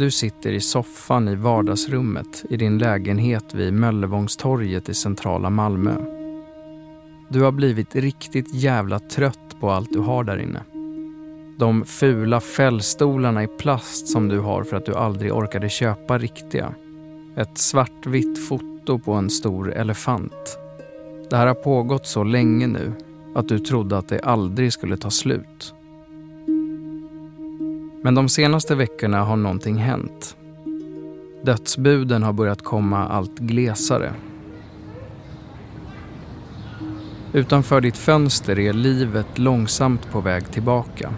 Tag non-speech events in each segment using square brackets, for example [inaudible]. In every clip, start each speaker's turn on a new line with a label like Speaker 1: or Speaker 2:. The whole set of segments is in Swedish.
Speaker 1: Du sitter i soffan i vardagsrummet i din lägenhet vid Möllevångstorget i centrala Malmö. Du har blivit riktigt jävla trött på allt du har där inne. De fula fällstolarna i plast som du har för att du aldrig orkade köpa riktiga. Ett svartvitt foto på en stor elefant. Det här har pågått så länge nu att du trodde att det aldrig skulle ta slut. Men de senaste veckorna har någonting hänt. Dödsbuden har börjat komma allt glesare. Utanför ditt fönster är livet långsamt på väg tillbaka.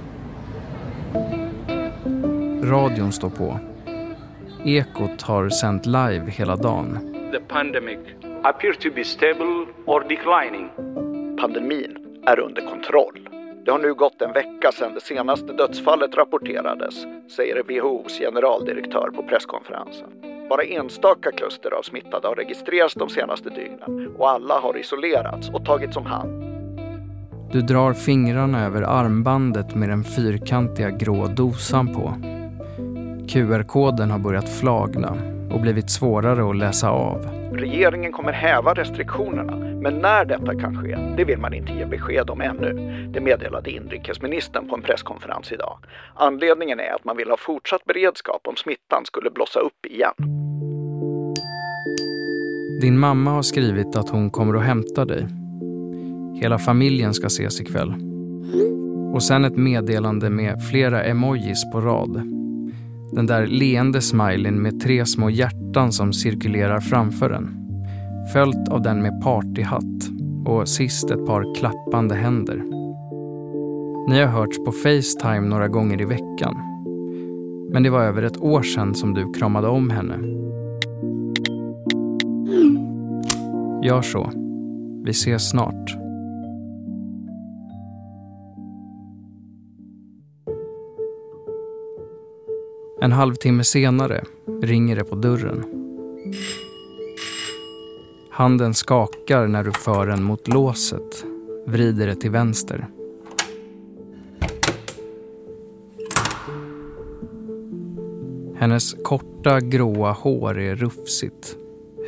Speaker 1: Radion står på. Ekot har sänt live hela dagen.
Speaker 2: The pandemic appears to be stable or declining.
Speaker 3: Pandemin är under kontroll. Det har nu gått en vecka sedan det senaste dödsfallet rapporterades, säger WHOs generaldirektör på presskonferensen. Bara enstaka kluster av smittade har registrerats de senaste dygnen och alla har isolerats och tagits om hand.
Speaker 1: Du drar fingrarna över armbandet med den fyrkantiga grå dosan på. QR-koden har börjat flagna och blivit svårare att läsa av.
Speaker 3: Regeringen kommer häva restriktionerna, men när detta kan ske, det vill man inte ge besked om ännu. Det meddelade inrikesministern på en presskonferens idag. Anledningen är att man vill ha fortsatt beredskap om smittan skulle blossa upp igen.
Speaker 1: Din mamma har skrivit att hon kommer att hämta dig. Hela familjen ska ses ikväll. Och sen ett meddelande med flera emojis på rad. Den där leende smileyn med tre små hjärtan som cirkulerar framför en. Följt av den med partyhatt och sist ett par klappande händer. Ni har hörts på Facetime några gånger i veckan. Men det var över ett år sedan som du kramade om henne. Gör så. Vi ses snart. En halvtimme senare ringer det på dörren. Handen skakar när du för den mot låset, vrider det till vänster. Hennes korta gråa hår är rufsigt.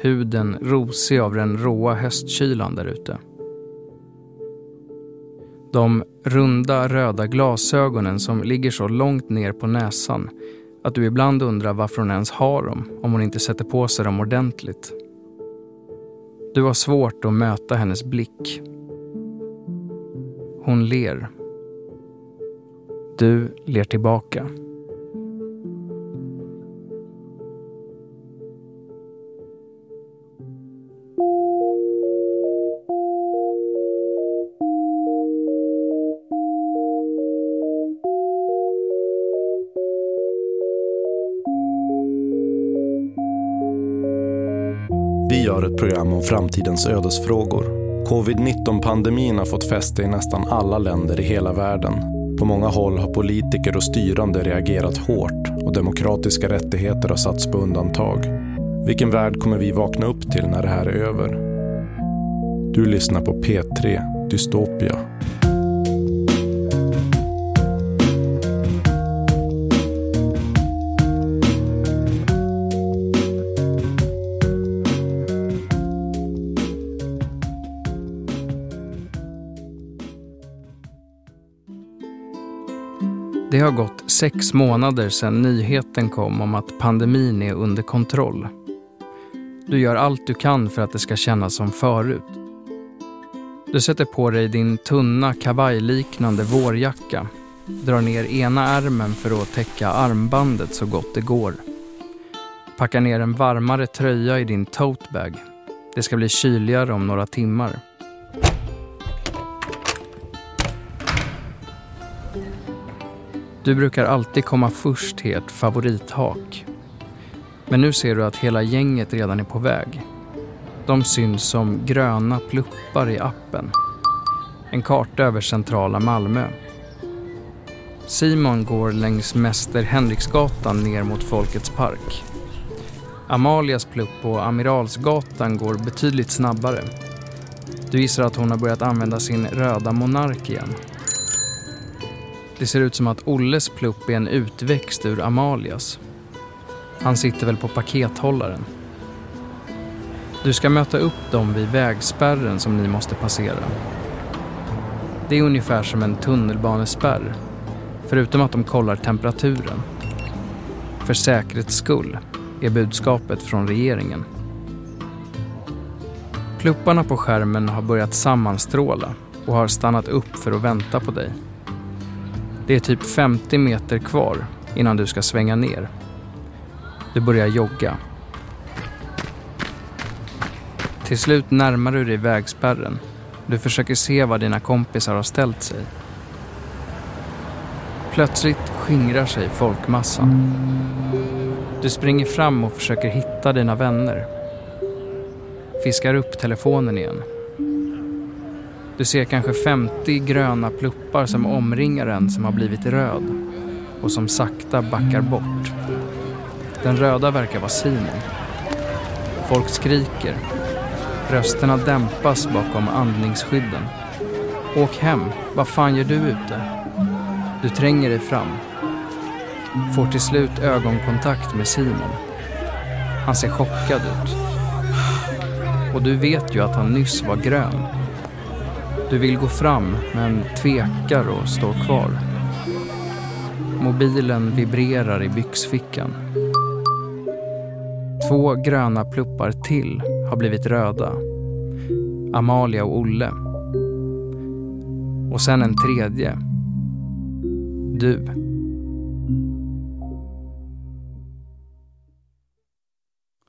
Speaker 1: Huden rosig av den råa höstkylan där ute. De runda röda glasögonen som ligger så långt ner på näsan att du ibland undrar varför hon ens har dem om hon inte sätter på sig dem ordentligt. Du har svårt att möta hennes blick. Hon ler. Du ler tillbaka.
Speaker 4: Om framtidens ödesfrågor. Covid-19-pandemin har fått fäste i nästan alla länder i hela världen. På många håll har politiker och styrande reagerat hårt och demokratiska rättigheter har satts på undantag. Vilken värld kommer vi vakna upp till när det här är över? Du lyssnar på P3 Dystopia.
Speaker 1: Sex månader sedan nyheten kom om att pandemin är under kontroll. Du gör allt du kan för att det ska kännas som förut. Du sätter på dig din tunna kavajliknande vårjacka, drar ner ena ärmen för att täcka armbandet så gott det går. Packar ner en varmare tröja i din totebag. Det ska bli kyligare om några timmar. Du brukar alltid komma först till ert favorithak. Men nu ser du att hela gänget redan är på väg. De syns som gröna pluppar i appen. En karta över centrala Malmö. Simon går längs Mäster Henriksgatan ner mot Folkets park. Amalias plupp på Amiralsgatan går betydligt snabbare. Du gissar att hon har börjat använda sin röda monark igen. Det ser ut som att Olles plupp är en utväxt ur Amalias. Han sitter väl på pakethållaren. Du ska möta upp dem vid vägspärren som ni måste passera. Det är ungefär som en tunnelbanespärr, förutom att de kollar temperaturen. För säkerhets skull är budskapet från regeringen. Plupparna på skärmen har börjat sammanstråla och har stannat upp för att vänta på dig. Det är typ 50 meter kvar innan du ska svänga ner. Du börjar jogga. Till slut närmar du dig vägspärren. Du försöker se var dina kompisar har ställt sig. Plötsligt skingrar sig folkmassan. Du springer fram och försöker hitta dina vänner. Fiskar upp telefonen igen. Du ser kanske 50 gröna pluppar som omringar en som har blivit röd och som sakta backar bort. Den röda verkar vara Simon. Folk skriker. Rösterna dämpas bakom andningsskydden. Åk hem, vad fan gör du ute? Du tränger dig fram. Får till slut ögonkontakt med Simon. Han ser chockad ut. Och du vet ju att han nyss var grön. Du vill gå fram men tvekar och står kvar. Mobilen vibrerar i byxfickan. Två gröna pluppar till har blivit röda. Amalia och Olle. Och sen en tredje. Du.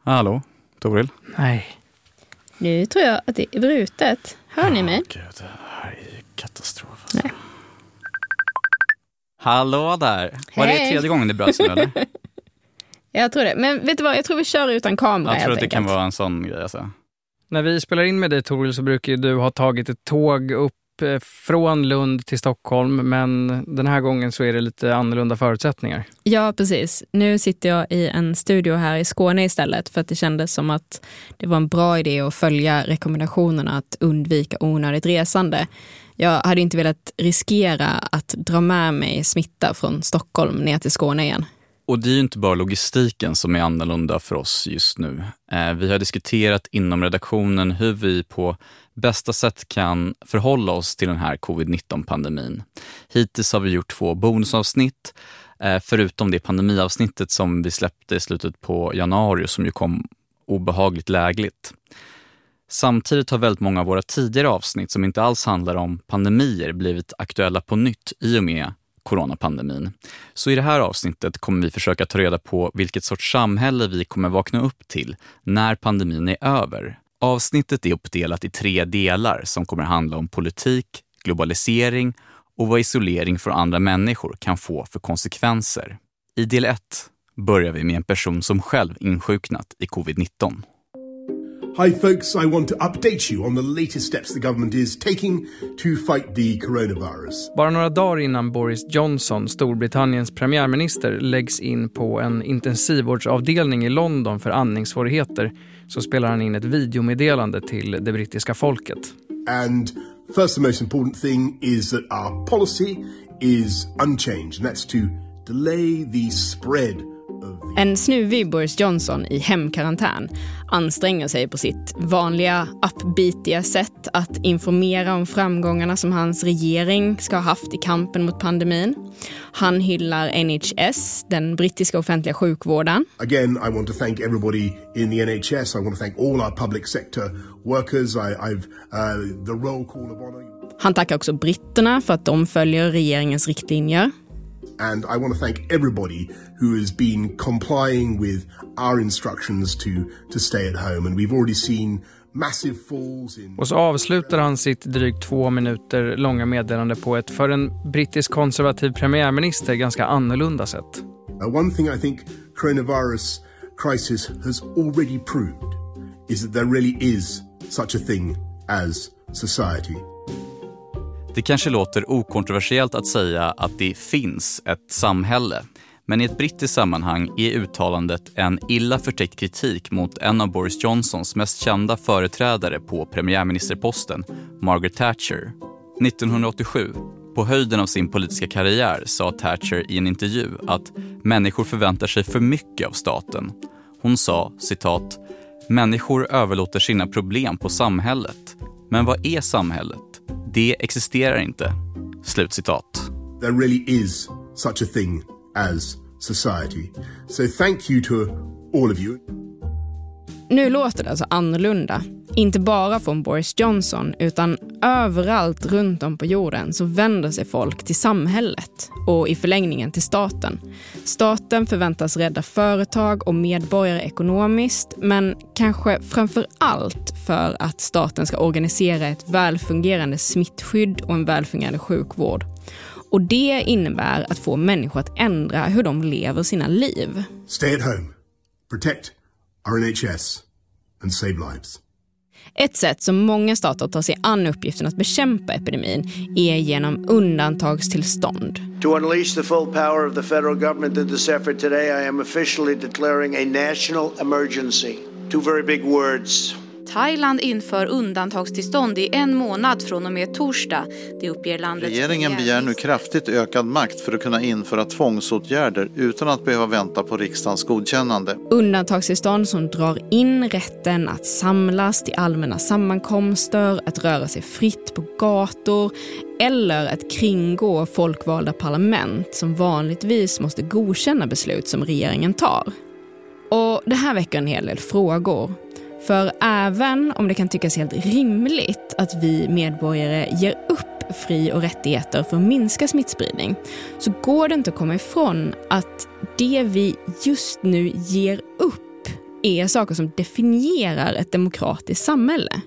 Speaker 5: Hallå, Toril?
Speaker 1: Nej.
Speaker 6: Nu tror jag att det är brutet. Hör ni mig?
Speaker 5: Gud, det här är katastrof.
Speaker 6: Nej.
Speaker 5: Hallå där! Var det
Speaker 6: Hej.
Speaker 5: tredje gången det bröts nu eller? [laughs]
Speaker 6: Jag tror det. Men vet du vad, jag tror vi kör utan kamera
Speaker 5: Jag tror att det kan
Speaker 6: enkelt.
Speaker 5: vara en sån grej alltså.
Speaker 1: När vi spelar in med dig Toril så brukar ju du ha tagit ett tåg upp Eh, från Lund till Stockholm men den här gången så är det lite annorlunda förutsättningar.
Speaker 6: Ja, precis. Nu sitter jag i en studio här i Skåne istället för att det kändes som att det var en bra idé att följa rekommendationerna att undvika onödigt resande. Jag hade inte velat riskera att dra med mig smitta från Stockholm ner till Skåne igen.
Speaker 5: Och det är ju inte bara logistiken som är annorlunda för oss just nu. Eh, vi har diskuterat inom redaktionen hur vi på bästa sätt kan förhålla oss till den här covid-19-pandemin. Hittills har vi gjort två bonusavsnitt, eh, förutom det pandemiavsnittet som vi släppte i slutet på januari som ju kom obehagligt lägligt. Samtidigt har väldigt många av våra tidigare avsnitt som inte alls handlar om pandemier blivit aktuella på nytt i och med coronapandemin. Så i det här avsnittet kommer vi försöka ta reda på vilket sorts samhälle vi kommer vakna upp till när pandemin är över. Avsnittet är uppdelat i tre delar som kommer handla om politik, globalisering och vad isolering från andra människor kan få för konsekvenser. I del 1 börjar vi med en person som själv insjuknat i covid-19.
Speaker 7: Hi, folks. I want to update you on the latest steps the government is taking to fight the coronavirus.
Speaker 1: Bara några dagar innan Boris Johnson, Storbritanniens premiärminister, läggs in på en intensivvårdsavdelning i London för andningssvårigheter så spelar han in ett videomeddelande till det brittiska folket.
Speaker 7: And first, the most important thing is that our policy is unchanged, and that's to delay the spread.
Speaker 6: En snuvig Boris Johnson i hemkarantän anstränger sig på sitt vanliga uppbitiga sätt att informera om framgångarna som hans regering ska ha haft i kampen mot pandemin. Han hyllar NHS, den brittiska offentliga sjukvården.
Speaker 7: Again, I want to thank everybody in the NHS. I want to thank all our public sector workers. I, I've uh, the roll call of honour.
Speaker 6: Han tackar också britterna för att de följer regeringens riktlinjer.
Speaker 7: And I want to thank everybody who has been complying with our instructions to, to stay at home. And we've already seen massive falls in.
Speaker 1: Och så avslutar han sitt drygt två minuter långa meddelande på ett för en brittisk konservativ premiärminister ganska annorlunda sätt.
Speaker 7: One thing I think coronavirus crisis has already proved is that there really is such a thing as society.
Speaker 5: Det kanske låter okontroversiellt att säga att det finns ett samhälle. Men i ett brittiskt sammanhang är uttalandet en illa förtäckt kritik mot en av Boris Johnsons mest kända företrädare på premiärministerposten, Margaret Thatcher. 1987, på höjden av sin politiska karriär sa Thatcher i en intervju att människor förväntar sig för mycket av staten. Hon sa, citat, “Människor överlåter sina problem på samhället. Men vad är samhället? Det existerar inte.” Slutcitat.
Speaker 7: There really is such a thing as society. So thank you to all of you.
Speaker 6: Nu låter det alltså annorlunda. Inte bara från Boris Johnson, utan överallt runt om på jorden så vänder sig folk till samhället och i förlängningen till staten. Staten förväntas rädda företag och medborgare ekonomiskt, men kanske framför allt för att staten ska organisera ett välfungerande smittskydd och en välfungerande sjukvård. Och det innebär att få människor att ändra hur de lever sina liv.
Speaker 7: Stay at home, protect our NHS and save lives.
Speaker 6: Ett sätt som många stater tar sig an uppgiften att bekämpa epidemin är genom undantagstillstånd.
Speaker 8: To unleash the full power of the federal government in this effort today, I am officially declaring a national emergency. Two very big words.
Speaker 9: Thailand inför undantagstillstånd i en månad från och med torsdag. Det uppger landets
Speaker 10: Regeringen begär nu kraftigt ökad makt för att kunna införa tvångsåtgärder utan att behöva vänta på riksdagens godkännande.
Speaker 6: Undantagstillstånd som drar in rätten att samlas till allmänna sammankomster, att röra sig fritt på gator eller att kringgå folkvalda parlament som vanligtvis måste godkänna beslut som regeringen tar. Och det här väcker en hel del frågor. För även om det kan tyckas helt rimligt att vi medborgare ger upp fri och rättigheter för att minska smittspridning så går det inte att komma ifrån att det vi just nu ger upp är saker som definierar ett demokratiskt samhälle.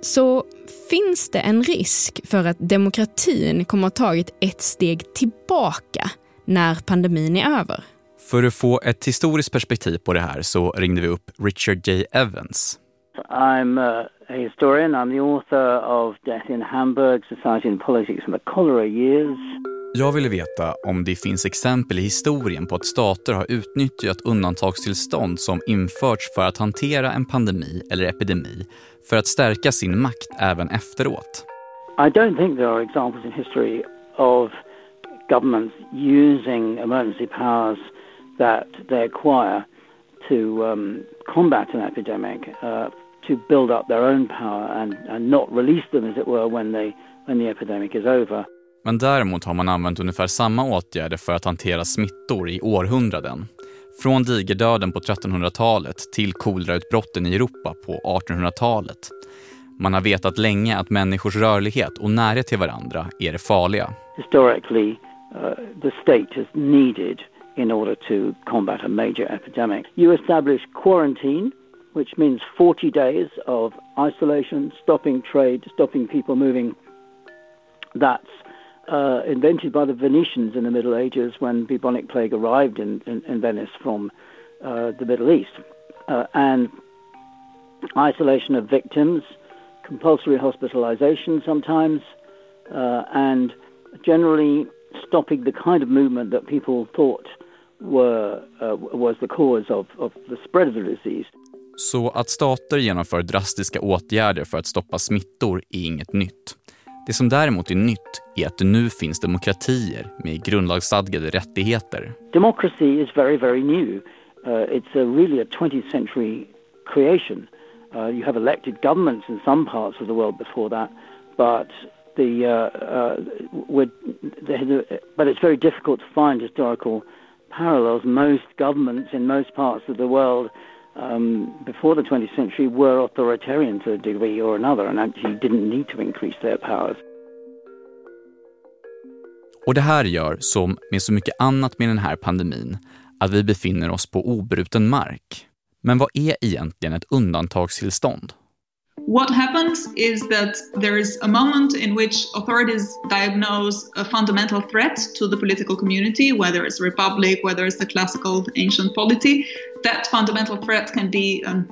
Speaker 6: Så finns det en risk för att demokratin kommer att ha tagit ett steg tillbaka när pandemin är över?
Speaker 5: För att få ett historiskt perspektiv på det här så ringde vi upp Richard J. Evans.
Speaker 11: I'm a historian. I'm the author of Death in Hamburg, Society and Politics from the Cholera Years.
Speaker 5: Jag ville veta om det finns exempel i historien på att stater har utnyttjat undantagstillstånd som införts för att hantera en pandemi eller epidemi för att stärka sin makt även efteråt.
Speaker 11: I don't think there are examples in history of governments using emergency powers that they acquire to um, combat an epidemic uh, to build up their own power and, and not release them, as it were, when, they, when the epidemic is over.
Speaker 5: Men däremot har man använt ungefär samma åtgärder för att hantera smittor i århundraden. Från digerdöden på 1300-talet till kolerautbrotten i Europa på 1800-talet. Man har vetat länge att människors rörlighet och närhet till varandra är det farliga.
Speaker 11: Historically, uh, the state has needed in order to combat a major epidemic. You establish quarantine, which means 40 days of isolation, stopping trade, stopping people moving. That's uh, invented by the Venetians in the Middle Ages when bubonic plague arrived in, in, in Venice from uh, the Middle East. Uh, and isolation of victims, compulsory hospitalization sometimes, uh, and generally stopping the kind of movement that people thought were, uh, was the cause of, of the spread of the disease.
Speaker 5: Så att stater genomför drastiska åtgärder för att stoppa smittor är inget nytt. Det som däremot är nytt är att det nu finns demokratier med grundlagsstadgade rättigheter.
Speaker 11: Democracy is very, very new. Uh, it's a really a 20th century creation. Uh, you have elected governments in some parts of the world before that, but the, uh, uh the, but it's very difficult to find historical parallels. Most governments in most parts of the world um, before the 20th century were authoritarian to a degree or another and actually didn't need to increase their powers.
Speaker 5: Och det här gör, som med så mycket annat med den här pandemin, att vi befinner oss på obruten mark. Men vad är egentligen ett undantagstillstånd?
Speaker 12: What happens is that there is a moment in which authorities diagnose a fundamental threat to the political community, whether it's a republic, whether it's the classical ancient polity. That fundamental threat can be um,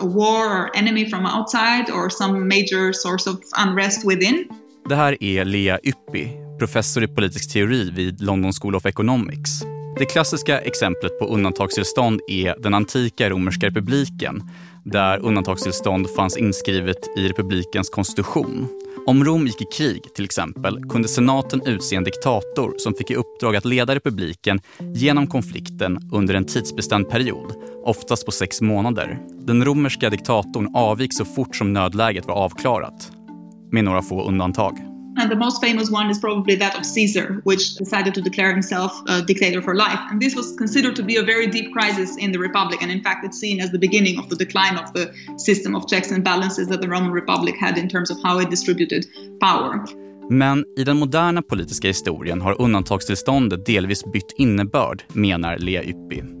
Speaker 12: a war or enemy from outside or some major source of unrest within.
Speaker 5: Det här är Lea Yppi, professor i politisk teori vid London School of Economics. Det klassiska exemplet på undantagstillstånd är den antika romerska republiken där undantagstillstånd fanns inskrivet i republikens konstitution. Om Rom gick i krig, till exempel, kunde senaten utse en diktator som fick i uppdrag att leda republiken genom konflikten under en tidsbestämd period, oftast på sex månader. Den romerska diktatorn avgick så fort som nödläget var avklarat, med några få undantag.
Speaker 12: And the most famous one is probably that of Caesar, which decided to declare himself a dictator for life. And this was considered to be a very deep crisis in the Republic. And in fact, it's seen as the beginning of the decline of the system of checks and balances that the Roman Republic had in terms of how it distributed power.
Speaker 5: Men i den moderna politiska historien har undantagstillståndet delvis bytt innebörd, menar Lea Yppi.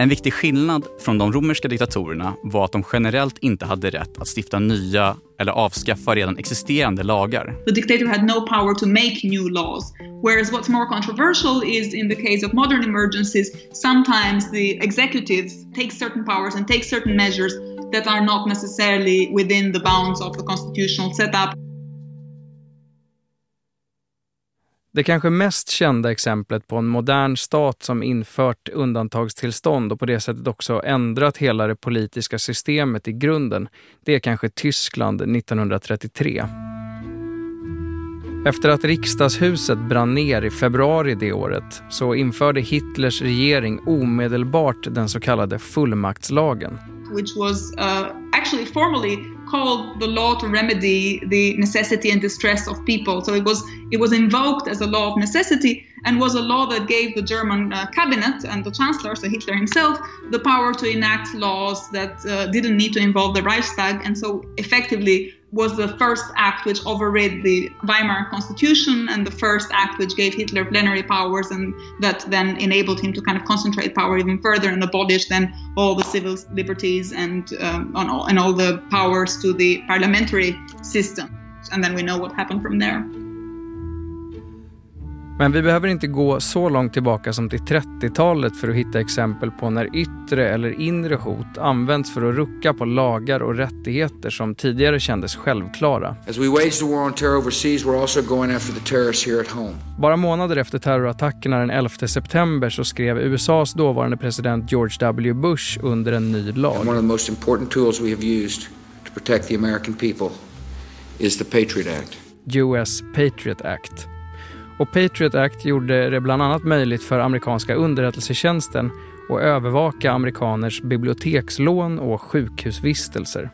Speaker 5: En viktig skillnad från de romerska diktatorerna var att de generellt inte hade rätt att stifta nya eller avskaffa redan existerande lagar.
Speaker 12: The dictator had no power to make new laws. Whereas what's more controversial is in the case of modern emergencies, sometimes the executive takes certain powers and takes certain measures that are not necessarily within the bounds of the constitutional setup.
Speaker 1: Det kanske mest kända exemplet på en modern stat som infört undantagstillstånd och på det sättet också ändrat hela det politiska systemet i grunden, det är kanske Tyskland 1933. Efter att riksdagshuset brann ner i februari det året så införde Hitlers regering omedelbart den så kallade fullmaktslagen.
Speaker 12: Which was uh, actually formally called the law to remedy the necessity and distress of people. So it was it was invoked as a law of necessity and was a law that gave the German uh, cabinet and the chancellor, so Hitler himself, the power to enact laws that uh, didn't need to involve the Reichstag, and so effectively was the first act which overrid the Weimar Constitution and the first act which gave Hitler plenary powers and that then enabled him to kind of concentrate power even further and abolish then all the civil liberties and um, all, and all the powers to the parliamentary system. And then we know what happened from there.
Speaker 1: Men vi behöver inte gå så långt tillbaka som till 30-talet för att hitta exempel på när yttre eller inre hot används för att rucka på lagar och rättigheter som tidigare kändes självklara. Bara månader efter terrorattackerna den 11 september så skrev USAs dåvarande president George W. Bush under en ny lag.
Speaker 13: And one of the most important tools we have used to protect the American people is the Patriot Act.
Speaker 1: US Patriot Act. Och Patriot Act gjorde det bland annat möjligt för amerikanska underrättelsetjänsten att övervaka amerikaners bibliotekslån och sjukhusvistelser.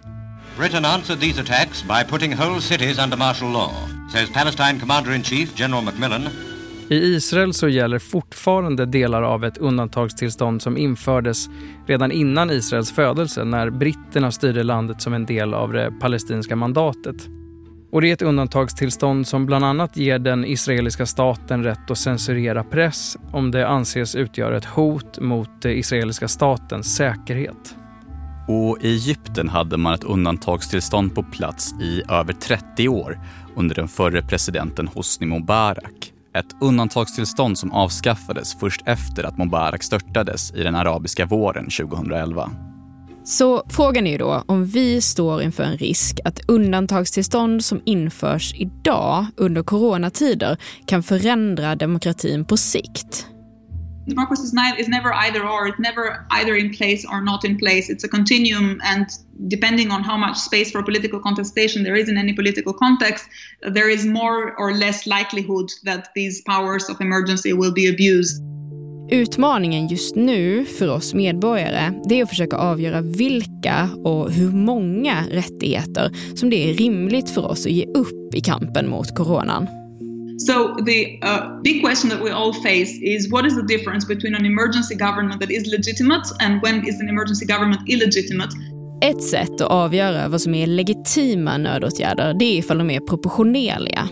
Speaker 14: Britain answered these attacks by putting whole cities under martial law, says Palestine Commander-in-Chief General Macmillan.
Speaker 1: I Israel så gäller fortfarande delar av ett undantagstillstånd som infördes redan innan Israels födelse när britterna styrde landet som en del av det palestinska mandatet. Och det är ett undantagstillstånd som bland annat ger den israeliska staten rätt att censurera press om det anses utgöra ett hot mot den israeliska statens säkerhet.
Speaker 5: Och i Egypten hade man ett undantagstillstånd på plats i över 30 år under den förre presidenten Hosni Mubarak. Ett undantagstillstånd som avskaffades först efter att Mubarak störtades i den arabiska våren 2011.
Speaker 6: Så frågan är ju då om vi står inför en risk att undantagstillstånd som införs idag under coronatider kan förändra demokratin på sikt.
Speaker 12: Democracy is never either or. It's never either in place or not in place. It's a continuum, and depending on how much space for political contestation there is in any political context, there is more or less likelihood that these powers of emergency will be abused.
Speaker 6: Utmaningen just nu för oss medborgare det är att försöka avgöra vilka och hur många rättigheter som det är rimligt för oss att ge upp i kampen mot coronan.
Speaker 12: So the uh, big question that we all face is what is the difference between an emergency government that is legitimate and when is an emergency government illegitimate?
Speaker 6: Ett sätt att avgöra vad som är legitima nödåtgärder det är ifall de är proportionerliga.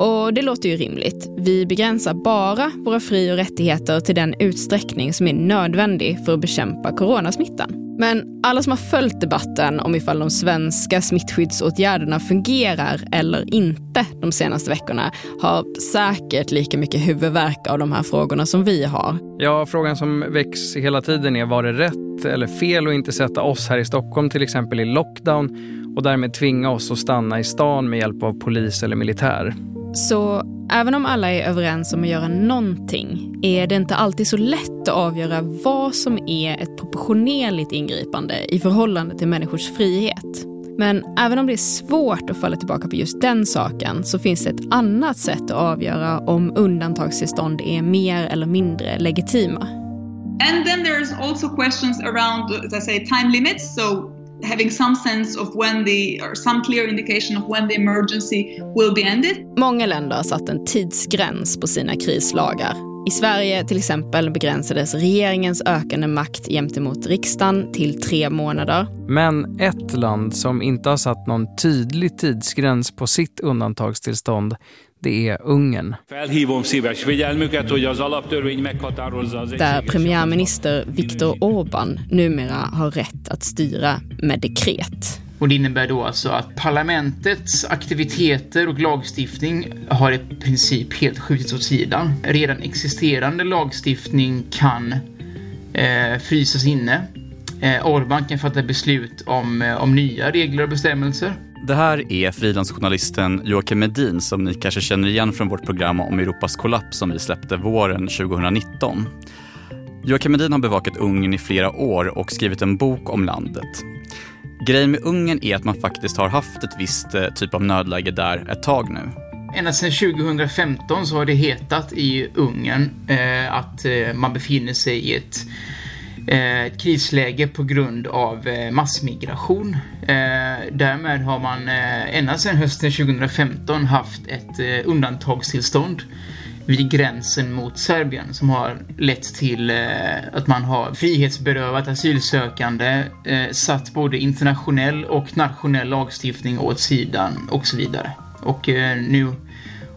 Speaker 6: Och det låter ju rimligt. Vi begränsar bara våra fri och rättigheter till den utsträckning som är nödvändig för att bekämpa coronasmittan. Men alla som har följt debatten om ifall de svenska smittskyddsåtgärderna fungerar eller inte de senaste veckorna har säkert lika mycket huvudvärk av de här frågorna som vi har.
Speaker 1: Ja, frågan som väcks hela tiden är var det rätt eller fel att inte sätta oss här i Stockholm till exempel i lockdown och därmed tvinga oss att stanna i stan med hjälp av polis eller militär.
Speaker 6: Så även om alla är överens om att göra någonting är det inte alltid så lätt att avgöra vad som är ett proportionerligt ingripande i förhållande till människors frihet. Men även om det är svårt att falla tillbaka på just den saken så finns det ett annat sätt att avgöra om undantagstillstånd är mer eller mindre legitima.
Speaker 12: And then there's also questions around, as I say, time limits. So having some sense of when the, or some clear indication of when the emergency will be ended.
Speaker 6: Många länder har satt en tidsgräns på sina krislagar. I Sverige till exempel begränsades regeringens ökande makt gentemot riksdagen till tre månader.
Speaker 1: Men ett land som inte har satt någon tydlig tidsgräns på sitt undantagstillstånd det är Ungern.
Speaker 6: Där premiärminister Viktor Orbán numera har rätt att styra med dekret.
Speaker 15: Och det innebär då alltså att parlamentets aktiviteter och lagstiftning har i princip helt skjutits åt sidan. Redan existerande lagstiftning kan eh, frysas inne. Eh, Orbán kan fatta beslut om, eh, om nya regler och bestämmelser.
Speaker 5: Det här är frilansjournalisten Joakim Medin som ni kanske känner igen från vårt program om Europas kollaps som vi släppte våren 2019. Joakim Medin har bevakat Ungern i flera år och skrivit en bok om landet. Grejen med Ungern är att man faktiskt har haft ett visst eh, typ av nödläge där ett tag nu.
Speaker 15: Ända sedan 2015 så har det hetat i Ungern eh, att eh, man befinner sig i ett ett krisläge på grund av eh, massmigration. Eh, därmed har man ända sedan hösten 2015 haft ett undantagstillstånd vid gränsen mot Serbien som har lett till att man har frihetsberövat asylsökande, satt både internationell och nationell lagstiftning åt sidan och så vidare. Och nu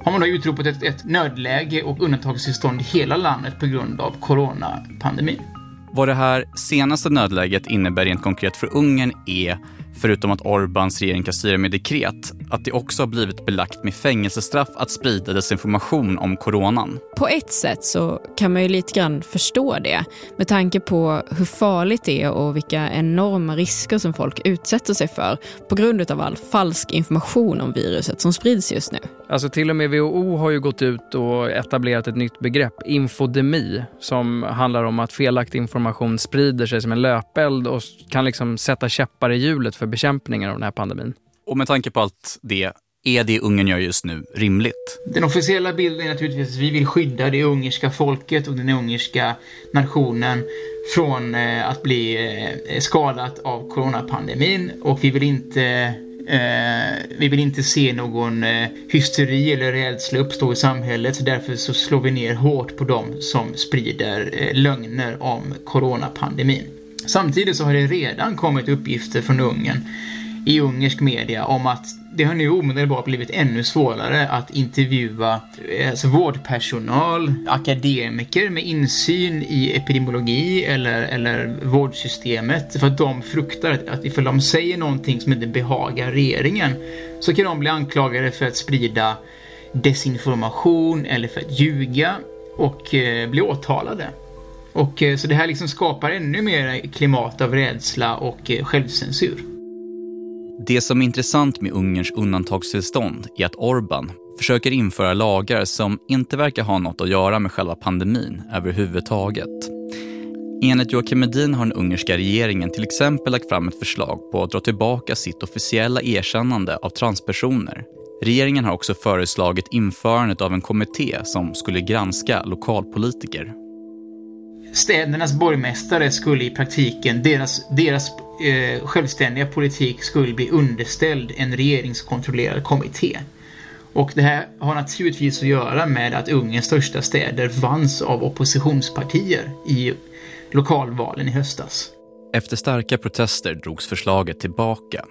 Speaker 15: har man då utropat ett, ett nödläge och undantagstillstånd i hela landet på grund av coronapandemin.
Speaker 5: Vad det här senaste nödläget innebär rent konkret för Ungern är, förutom att Orbáns regering kan styra med dekret, att det också har blivit belagt med fängelsestraff att sprida desinformation om coronan.
Speaker 6: På ett sätt så kan man ju lite grann förstå det med tanke på hur farligt det är och vilka enorma risker som folk utsätter sig för på grund av all falsk information om viruset som sprids just nu.
Speaker 1: Alltså till och med WHO har ju gått ut och etablerat ett nytt begrepp, infodemi, som handlar om att felaktig information sprider sig som en löpeld och kan liksom sätta käppar i hjulet för bekämpningen av den här pandemin.
Speaker 5: Och med tanke på allt det, är det Ungern gör just nu rimligt?
Speaker 15: Den officiella bilden är naturligtvis att vi vill skydda det ungerska folket och den ungerska nationen från eh, att bli eh, skadat av coronapandemin och vi vill inte Eh, vi vill inte se någon eh, hysteri eller rädsla uppstå i samhället så därför så slår vi ner hårt på dem som sprider eh, lögner om coronapandemin. Samtidigt så har det redan kommit uppgifter från Ungern i ungersk media om att det har nu omedelbart blivit ännu svårare att intervjua eh, alltså vårdpersonal, akademiker med insyn i epidemiologi eller, eller vårdsystemet för att de fruktar att ifall de säger någonting som inte behagar regeringen så kan de bli anklagade för att sprida desinformation eller för att ljuga och eh, bli åtalade. Och eh, så det här liksom skapar ännu mer klimat av rädsla och eh, självcensur.
Speaker 5: Det som är intressant med Ungerns undantagstillstånd är att Orbán försöker införa lagar som inte verkar ha något att göra med själva pandemin överhuvudtaget. Enligt Joakim Medin har den ungerska regeringen till exempel lagt fram ett förslag på att dra tillbaka sitt officiella erkännande av transpersoner. Regeringen har också föreslagit införandet av en kommitté som skulle granska lokalpolitiker.
Speaker 15: Städernas borgmästare skulle i praktiken, deras, deras eh, självständiga politik skulle bli underställd en regeringskontrollerad kommitté. Och det här har naturligtvis att göra med att Ungerns största städer vanns av oppositionspartier i lokalvalen i höstas.
Speaker 5: Efter starka protester drogs förslaget tillbaka.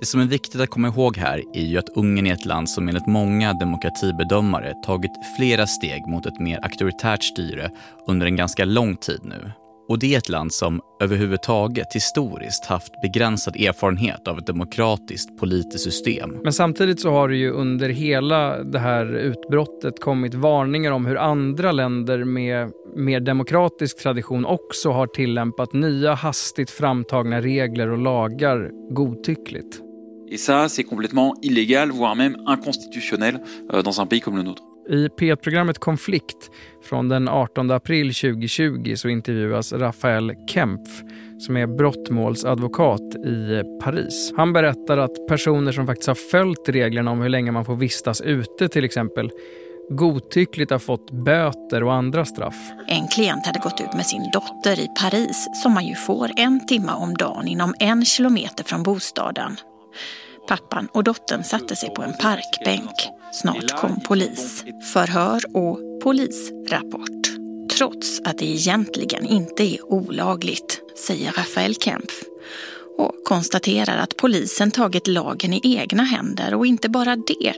Speaker 5: Det som är viktigt att komma ihåg här är ju att Ungern är ett land som enligt många demokratibedömare tagit flera steg mot ett mer auktoritärt styre under en ganska lång tid nu. Och det är ett land som överhuvudtaget historiskt haft begränsad erfarenhet av ett demokratiskt politiskt system.
Speaker 1: Men samtidigt så har det ju under hela det här utbrottet kommit varningar om hur andra länder med mer demokratisk tradition också har tillämpat nya hastigt framtagna regler och lagar godtyckligt.
Speaker 16: Et ça, c'est complètement illégal, voire même inconstitutionnel euh, dans un pays comme le nôtre.
Speaker 1: I P1-programmet Konflikt från den 18 april 2020 så intervjuas Rafael Kempf som är brottmålsadvokat i Paris. Han berättar att personer som faktiskt har följt reglerna om hur länge man får vistas ute till exempel godtyckligt har fått böter och andra straff.
Speaker 16: En klient hade gått ut med sin dotter i Paris som man ju får en timme om dagen inom en kilometer från bostaden. Pappan och dottern satte sig på en parkbänk. Snart kom polis, förhör och polisrapport. Trots att det egentligen inte är olagligt, säger Rafael Kempf och konstaterar att polisen tagit lagen i egna händer och inte bara det.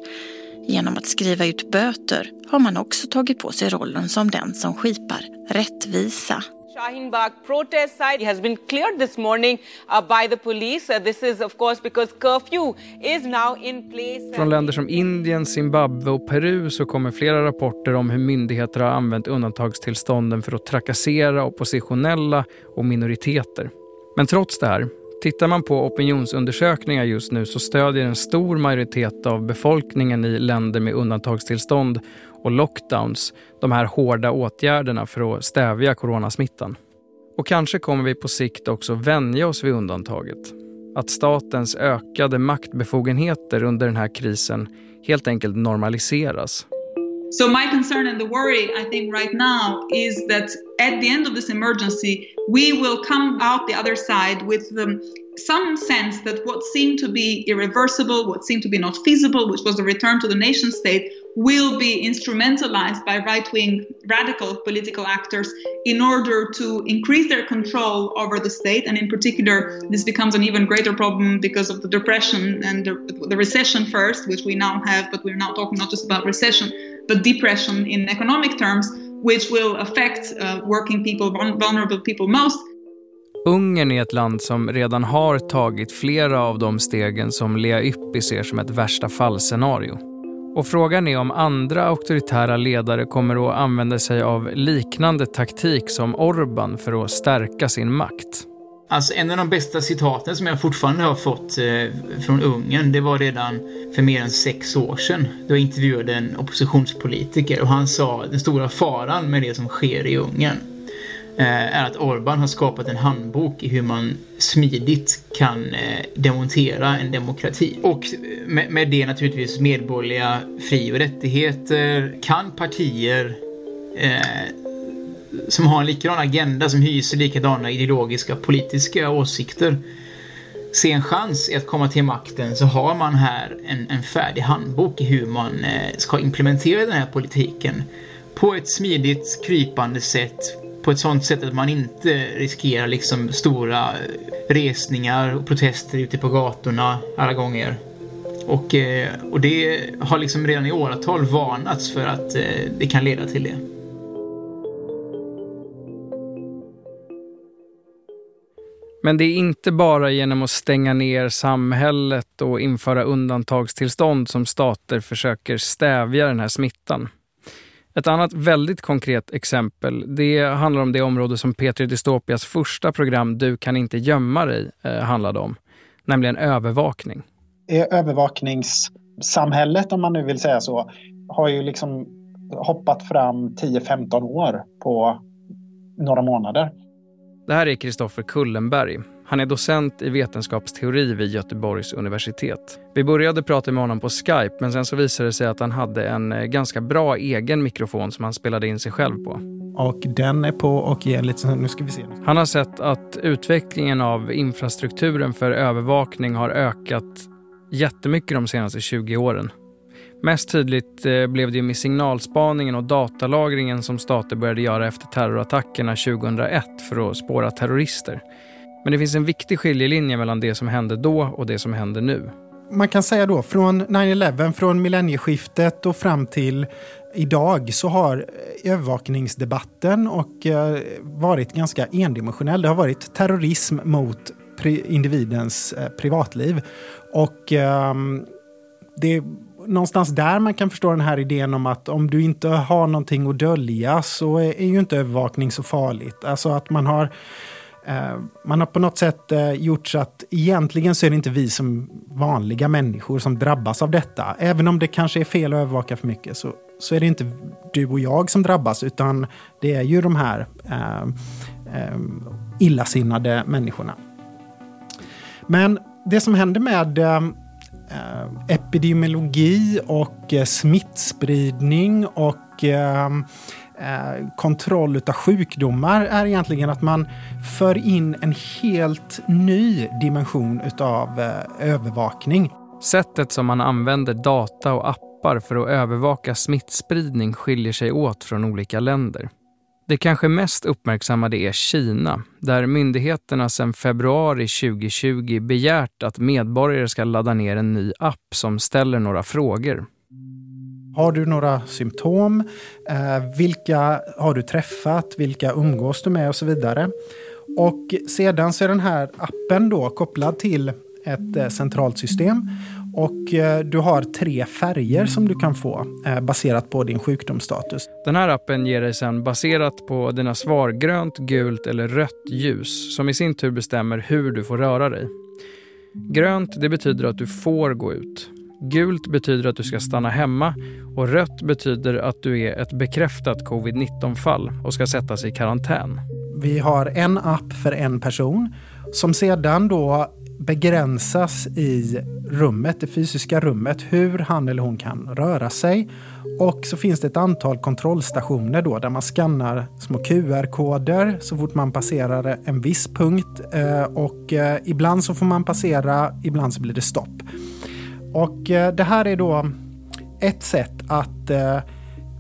Speaker 16: Genom att skriva ut böter har man också tagit på sig rollen som den som skipar rättvisa.
Speaker 17: Shaheen Bagh protest site has been cleared this morning uh, by the police. Uh, this is of course because curfew is now in place.
Speaker 1: Från länder som Indien, Zimbabwe och Peru så kommer flera rapporter om hur myndigheter har använt undantagstillstånden för att trakassera oppositionella och minoriteter. Men trots det här Tittar man på opinionsundersökningar just nu så stödjer en stor majoritet av befolkningen i länder med undantagstillstånd och lockdowns de här hårda åtgärderna för att stävja coronasmittan. Och kanske kommer vi på sikt också vänja oss vid undantaget. Att statens ökade maktbefogenheter under den här krisen helt enkelt normaliseras.
Speaker 12: So my concern and the worry, I think, right now is that at the end of this emergency, we will come out the other side with um, some sense that what seemed to be irreversible, what seemed to be not feasible, which was the return to the nation state, will be instrumentalized by right wing radical political actors in order to increase their control over the state. And in particular, this becomes an even greater problem because of the depression and the, the recession first, which we now have, but we're now talking not just about recession, but depression in economic terms, which will affect uh, working people, vulnerable people most.
Speaker 1: Ungern är ett land som redan har tagit flera av de stegen som Lea Yppi ser som ett värsta fallscenario. Och frågan är om andra auktoritära ledare kommer att använda sig av liknande taktik som Orban för att stärka sin makt.
Speaker 15: Alltså en av de bästa citaten som jag fortfarande har fått eh, från Ungern, det var redan för mer än sex år sedan. Då jag intervjuade en oppositionspolitiker och han sa den stora faran med det som sker i Ungern eh, är att Orban har skapat en handbok i hur man smidigt kan eh, demontera en demokrati. Och med, med det naturligtvis medborgerliga fri och rättigheter. Kan partier eh, som har en likadan agenda, som hyser likadana ideologiska politiska åsikter se en chans i att komma till makten så har man här en, en färdig handbok i hur man eh, ska implementera den här politiken på ett smidigt, krypande sätt på ett sånt sätt att man inte riskerar liksom stora eh, resningar och protester ute på gatorna alla gånger. Och, eh, och det har liksom redan i åratal varnats för att det kan leda till det.
Speaker 1: Men det är inte bara genom att stänga ner samhället och införa undantagstillstånd som stater försöker stävja den här smittan. Ett annat väldigt konkret exempel det handlar om det område som Petri Dystopias första program Du kan inte gömma dig eh, handlade om, nämligen övervakning.
Speaker 18: Övervakningssamhället, om man nu vill säga så, har ju liksom hoppat fram 10-15 år på några månader.
Speaker 1: Det här är Kristoffer Kullenberg. Han är docent i vetenskapsteori vid Göteborgs universitet. Vi började prata med honom på Skype men sen så visade det sig att han hade en eh, ganska bra egen mikrofon som han spelade in sig själv på.
Speaker 18: Och den är på och ger lite... Nu ska vi se.
Speaker 1: Han har sett att utvecklingen av infrastrukturen för övervakning har ökat jättemycket de senaste 20 åren. Mest tydligt eh, blev det med signalspaningen och datalagringen som stater började göra efter terrorattackerna 2001 för att spåra terrorister. Men det finns en viktig skiljelinje mellan det som hände då och det som händer nu.
Speaker 18: Man kan säga då från 9-11, från millennieskiftet och fram till idag så har eh, övervakningsdebatten och eh, varit ganska endimensionell. Det har varit terrorism mot individens privatliv. Och ehm, det någonstans där man kan förstå den här idén om att om du inte har någonting att dölja så är ju inte övervakning så farligt. Alltså att man har Eh, man har på något sätt eh, gjort så att egentligen så är det inte vi som vanliga människor som drabbas av detta. Även om det kanske är fel att övervaka för mycket så, så är det inte du och jag som drabbas utan det är ju de här eh, eh, illasinnade människorna. Men det som händer med eh, Eh, epidemiologi och eh, smittspridning och ehm, eh, kontroll av sjukdomar är egentligen att man för in en helt ny dimension utav övervakning.
Speaker 1: Sättet som man använder data och appar för att övervaka smittspridning skiljer sig åt från olika länder. Det kanske mest uppmärksammade är Kina, där myndigheterna sedan februari 2020 begärt att medborgare ska ladda ner en ny app som ställer några frågor.
Speaker 18: Har du några symptom? Eh, vilka har du träffat? Vilka umgås du med och så vidare. Och sedan så är den här appen då kopplad till ett eh, centralt system och eh, du har tre färger som du kan få eh, baserat på din sjukdomsstatus.
Speaker 1: Den här appen ger dig sedan baserat på dina svar grönt, gult eller rött ljus som i sin tur bestämmer hur du får röra dig. Grönt det betyder att du får gå ut. Gult betyder att du ska stanna hemma och rött betyder att du är ett bekräftat covid-19-fall och ska sättas i karantän.
Speaker 18: Vi har en app för en person som sedan då begränsas i rummet, det fysiska rummet, hur han eller hon kan röra sig. Och så finns det ett antal kontrollstationer då där man skannar små QR-koder så fort man passerar en viss punkt. Eh, och eh, ibland så får man passera, ibland så blir det stopp. Och eh, det här är då ett sätt att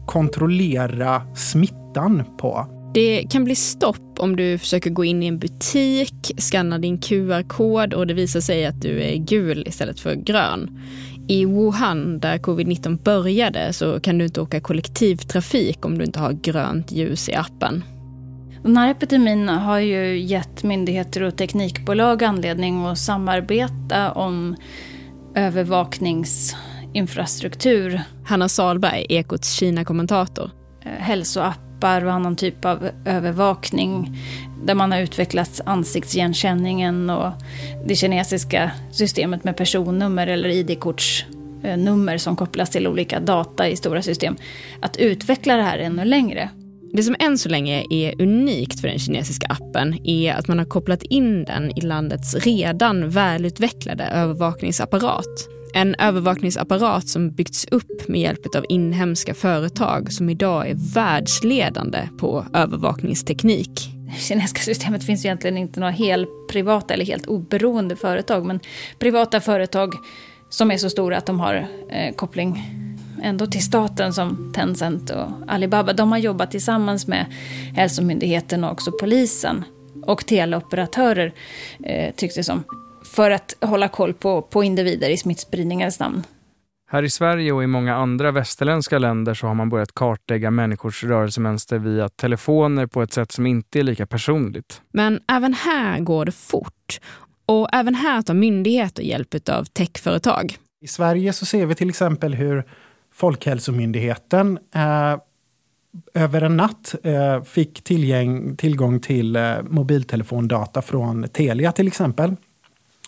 Speaker 18: kontrollera smittan på.
Speaker 6: Det kan bli stopp om du försöker gå in i en butik, skanna din QR-kod och det visar sig att du är gul istället för grön. I Wuhan, där covid-19 började, så kan du inte åka kollektivtrafik om du inte har grönt ljus i appen.
Speaker 19: Den här epidemin har ju gett myndigheter och teknikbolag anledning att samarbeta om övervakningsinfrastruktur.
Speaker 6: Hanna Salberg, Ekots Kina-kommentator.
Speaker 19: Eh, hälsoapp appar och annan typ av övervakning. Där man har utvecklat ansiktsigenkänningen och det kinesiska systemet med personnummer eller ID-kortsnummer som kopplas till olika data i stora system. Att utveckla det här ännu längre.
Speaker 6: Det som än så länge är unikt för den kinesiska appen är att man har kopplat in den i landets redan välutvecklade övervakningsapparat. En övervakningsapparat som byggts upp med hjälp av inhemska företag som idag är världsledande på övervakningsteknik.
Speaker 19: Det kinesiska systemet finns egentligen inte några helt privata eller helt oberoende företag, men privata företag som är så stora att de har eh, koppling ändå till staten som Tencent och Alibaba. De har jobbat tillsammans med Hälsomyndigheten och också polisen och teleoperatörer, eh, tycks det som för att hålla koll på, på individer i smittspridningens namn.
Speaker 1: Här i Sverige och i många andra västerländska länder så har man börjat kartlägga människors rörelsemönster via telefoner på ett sätt som inte är lika personligt.
Speaker 6: Men även här går det fort. Och även här tar myndigheter hjälp av techföretag.
Speaker 18: I Sverige så ser vi till exempel hur Folkhälsomyndigheten eh, över en natt eh, fick tillgäng, tillgång till eh, mobiltelefondata från Telia till exempel.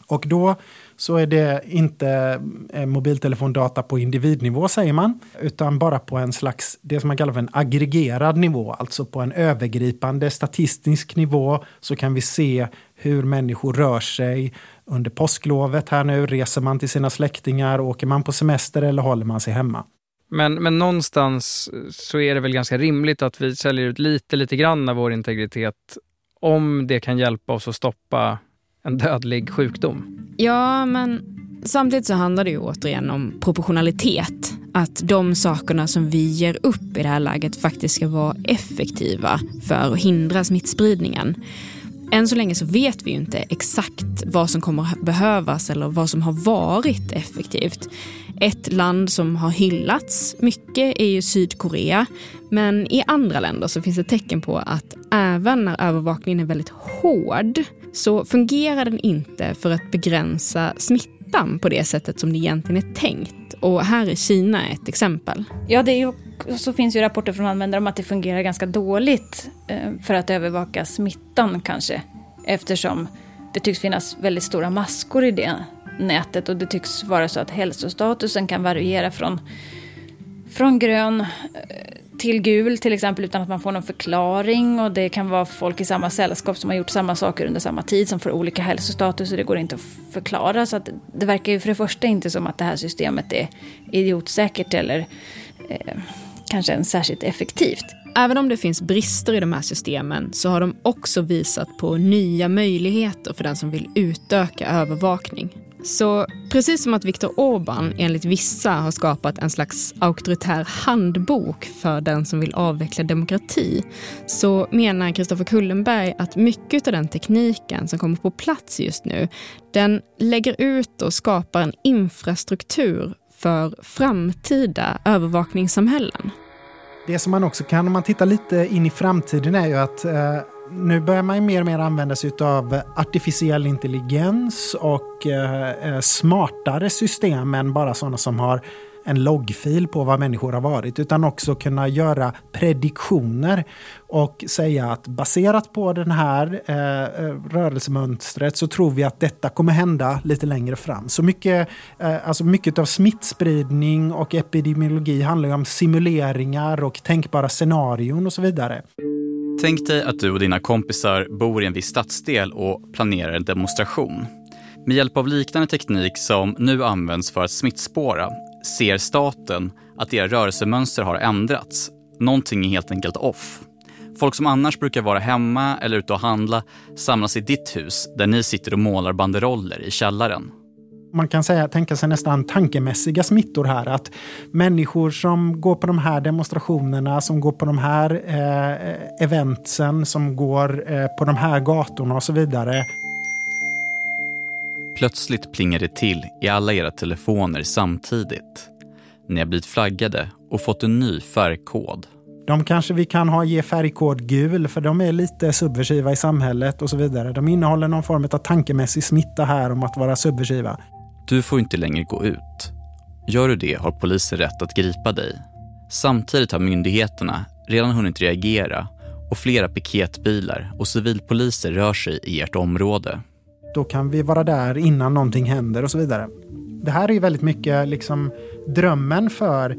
Speaker 18: Och då så är det inte eh, mobiltelefondata på individnivå säger man, utan bara på en slags, det som man kallar för en aggregerad nivå, alltså på en övergripande statistisk nivå så kan vi se hur människor rör sig under påsklovet här nu. Reser man till sina släktingar, åker man på semester eller håller man sig hemma?
Speaker 1: Men, men någonstans så är det väl ganska rimligt att vi säljer ut lite, lite grann av vår integritet om det kan hjälpa oss att stoppa en dödlig sjukdom.
Speaker 6: Ja, men samtidigt så handlar det ju återigen om proportionalitet. Att de sakerna som vi ger upp i det här läget faktiskt ska vara effektiva för att hindra smittspridningen. Än så länge så vet vi ju inte exakt vad som kommer behövas eller vad som har varit effektivt. Ett land som har hyllats mycket är ju Sydkorea. Men i andra länder så finns det tecken på att även när övervakningen är väldigt hård så fungerar den inte för att begränsa smittan på det sättet som det egentligen är tänkt. Och här är Kina ett exempel.
Speaker 19: Ja, det är ju, så finns ju rapporter från användare om att det fungerar ganska dåligt eh, för att övervaka smittan kanske. Eftersom det tycks finnas väldigt stora maskor i det nätet och det tycks vara så att hälsostatusen kan variera från från grön eh, till gul till exempel utan att man får någon förklaring. Och det kan vara folk i samma sällskap som har gjort samma saker under samma tid som får olika hälsostatus och det går inte att förklara. Så att det verkar ju för det första inte som att det här systemet är idiotsäkert eller eh, kanske ens särskilt effektivt.
Speaker 6: Även om det finns brister i de här systemen så har de också visat på nya möjligheter för den som vill utöka övervakning. Så precis som att Viktor Orbán enligt vissa har skapat en slags auktoritär handbok för den som vill avveckla demokrati så menar Kristoffer Kullenberg att mycket av den tekniken som kommer på plats just nu den lägger ut och skapar en infrastruktur för framtida övervakningssamhällen.
Speaker 18: Det som man också kan, om man tittar lite in i framtiden, är ju att eh, nu börjar man mer och mer använda sig av artificiell intelligens och eh, eh, smartare system än bara sådana som har en loggfil på vad människor har varit, utan också kunna göra prediktioner och säga att baserat på det här eh, eh, rörelsemönstret så tror vi att detta kommer hända lite längre fram. Så mycket, eh, alltså mycket av smittspridning och epidemiologi handlar ju om simuleringar och tänkbara scenarion och så vidare.
Speaker 5: Tänk dig att du och dina kompisar bor i en viss stadsdel och planerar en demonstration. Med hjälp av liknande teknik som nu används för att smittspåra ser staten att era rörelsemönster har ändrats. Någonting är helt enkelt off. Folk som annars brukar vara hemma eller ute och handla samlas i ditt hus där ni sitter och målar banderoller i källaren.
Speaker 18: Man kan säga, tänka sig nästan tankemässiga smittor här. Att människor som går på de här demonstrationerna, som går på de här eh, eventsen, som går eh, på de här gatorna och så vidare
Speaker 5: Plötsligt plingar det till i alla era telefoner samtidigt. Ni har blivit flaggade och fått en ny färgkod.
Speaker 18: De kanske vi kan ha ge färgkod gul för de är lite subversiva i samhället och så vidare. De innehåller någon form av tankemässig smitta här om att vara subversiva.
Speaker 5: Du får inte längre gå ut. Gör du det har polisen rätt att gripa dig. Samtidigt har myndigheterna redan hunnit reagera och flera piketbilar och civilpoliser rör sig i ert område.
Speaker 18: Då kan vi vara där innan någonting händer och så vidare. Det här är ju väldigt mycket liksom drömmen för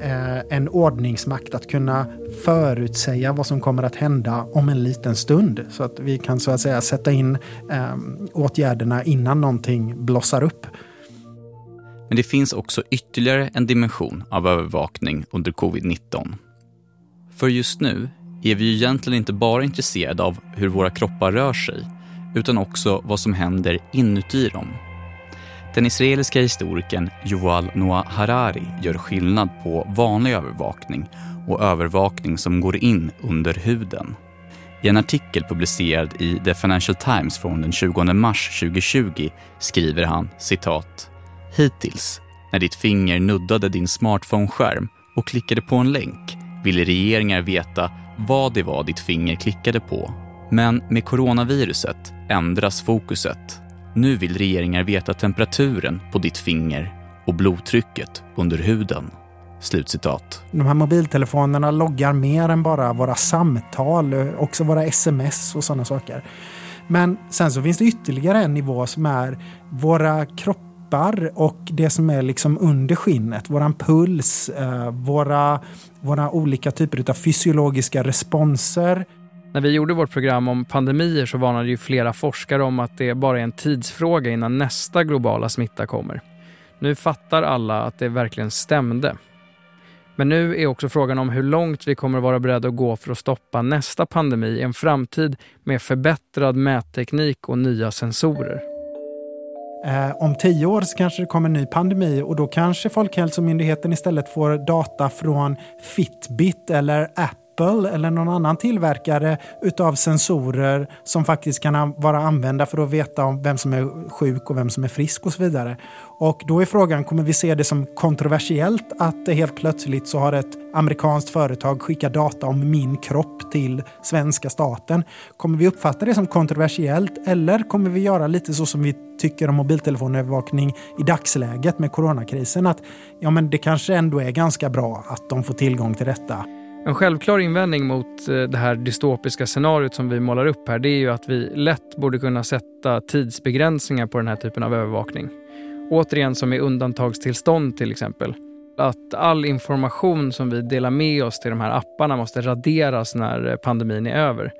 Speaker 18: eh, en ordningsmakt att kunna förutsäga vad som kommer att hända om en liten stund. Så att vi kan så att säga sätta in eh, åtgärderna innan någonting blossar upp.
Speaker 5: Men det finns också ytterligare en dimension av övervakning under covid-19. För just nu är vi ju egentligen inte bara intresserade av hur våra kroppar rör sig utan också vad som händer inuti dem. Den israeliska historikern Yuval Noah Harari gör skillnad på vanlig övervakning och övervakning som går in under huden. I en artikel publicerad i The Financial Times från den 20 mars 2020 skriver han citat Hittills, när ditt finger nuddade din smartphone-skärm och klickade på en länk ville regeringar veta vad det var ditt finger klickade på men med coronaviruset ändras fokuset. Nu vill regeringar veta temperaturen på ditt finger och blodtrycket under huden. Slutcitat.
Speaker 18: De här mobiltelefonerna loggar mer än bara våra samtal, också våra sms och sådana saker. Men sen så finns det ytterligare en nivå som är våra kroppar och det som är liksom under skinnet. Våran puls, eh, våra, våra olika typer av fysiologiska responser
Speaker 1: när vi gjorde vårt program om pandemier så varnade ju flera forskare om att det bara är en tidsfråga innan nästa globala smitta kommer. Nu fattar alla att det verkligen stämde. Men nu är också frågan om hur långt vi kommer vara beredda att gå för att stoppa nästa pandemi i en framtid med förbättrad mätteknik och nya sensorer.
Speaker 18: Eh, om tio år så kanske det kommer en ny pandemi och då kanske Folkhälsomyndigheten istället får data från Fitbit eller Apple Apple eller någon annan tillverkare utav sensorer som faktiskt kan vara använda för att veta om vem som är sjuk och vem som är frisk och så vidare. Och då är frågan, kommer vi se det som kontroversiellt att det helt plötsligt så har ett amerikanskt företag skickat data om min kropp till svenska staten? Kommer vi uppfatta det som kontroversiellt eller kommer vi göra lite så som vi tycker om mobiltelefonövervakning i dagsläget med coronakrisen? Att ja, men det kanske ändå är ganska bra att de får tillgång till detta.
Speaker 1: En självklar invändning mot eh, det här dystopiska scenariot som vi målar upp här det är ju att vi lätt borde kunna sätta tidsbegränsningar på den här typen av övervakning. Återigen som i undantagstillstånd till exempel. Att all information som vi delar med oss till de här apparna måste raderas när eh, pandemin är över.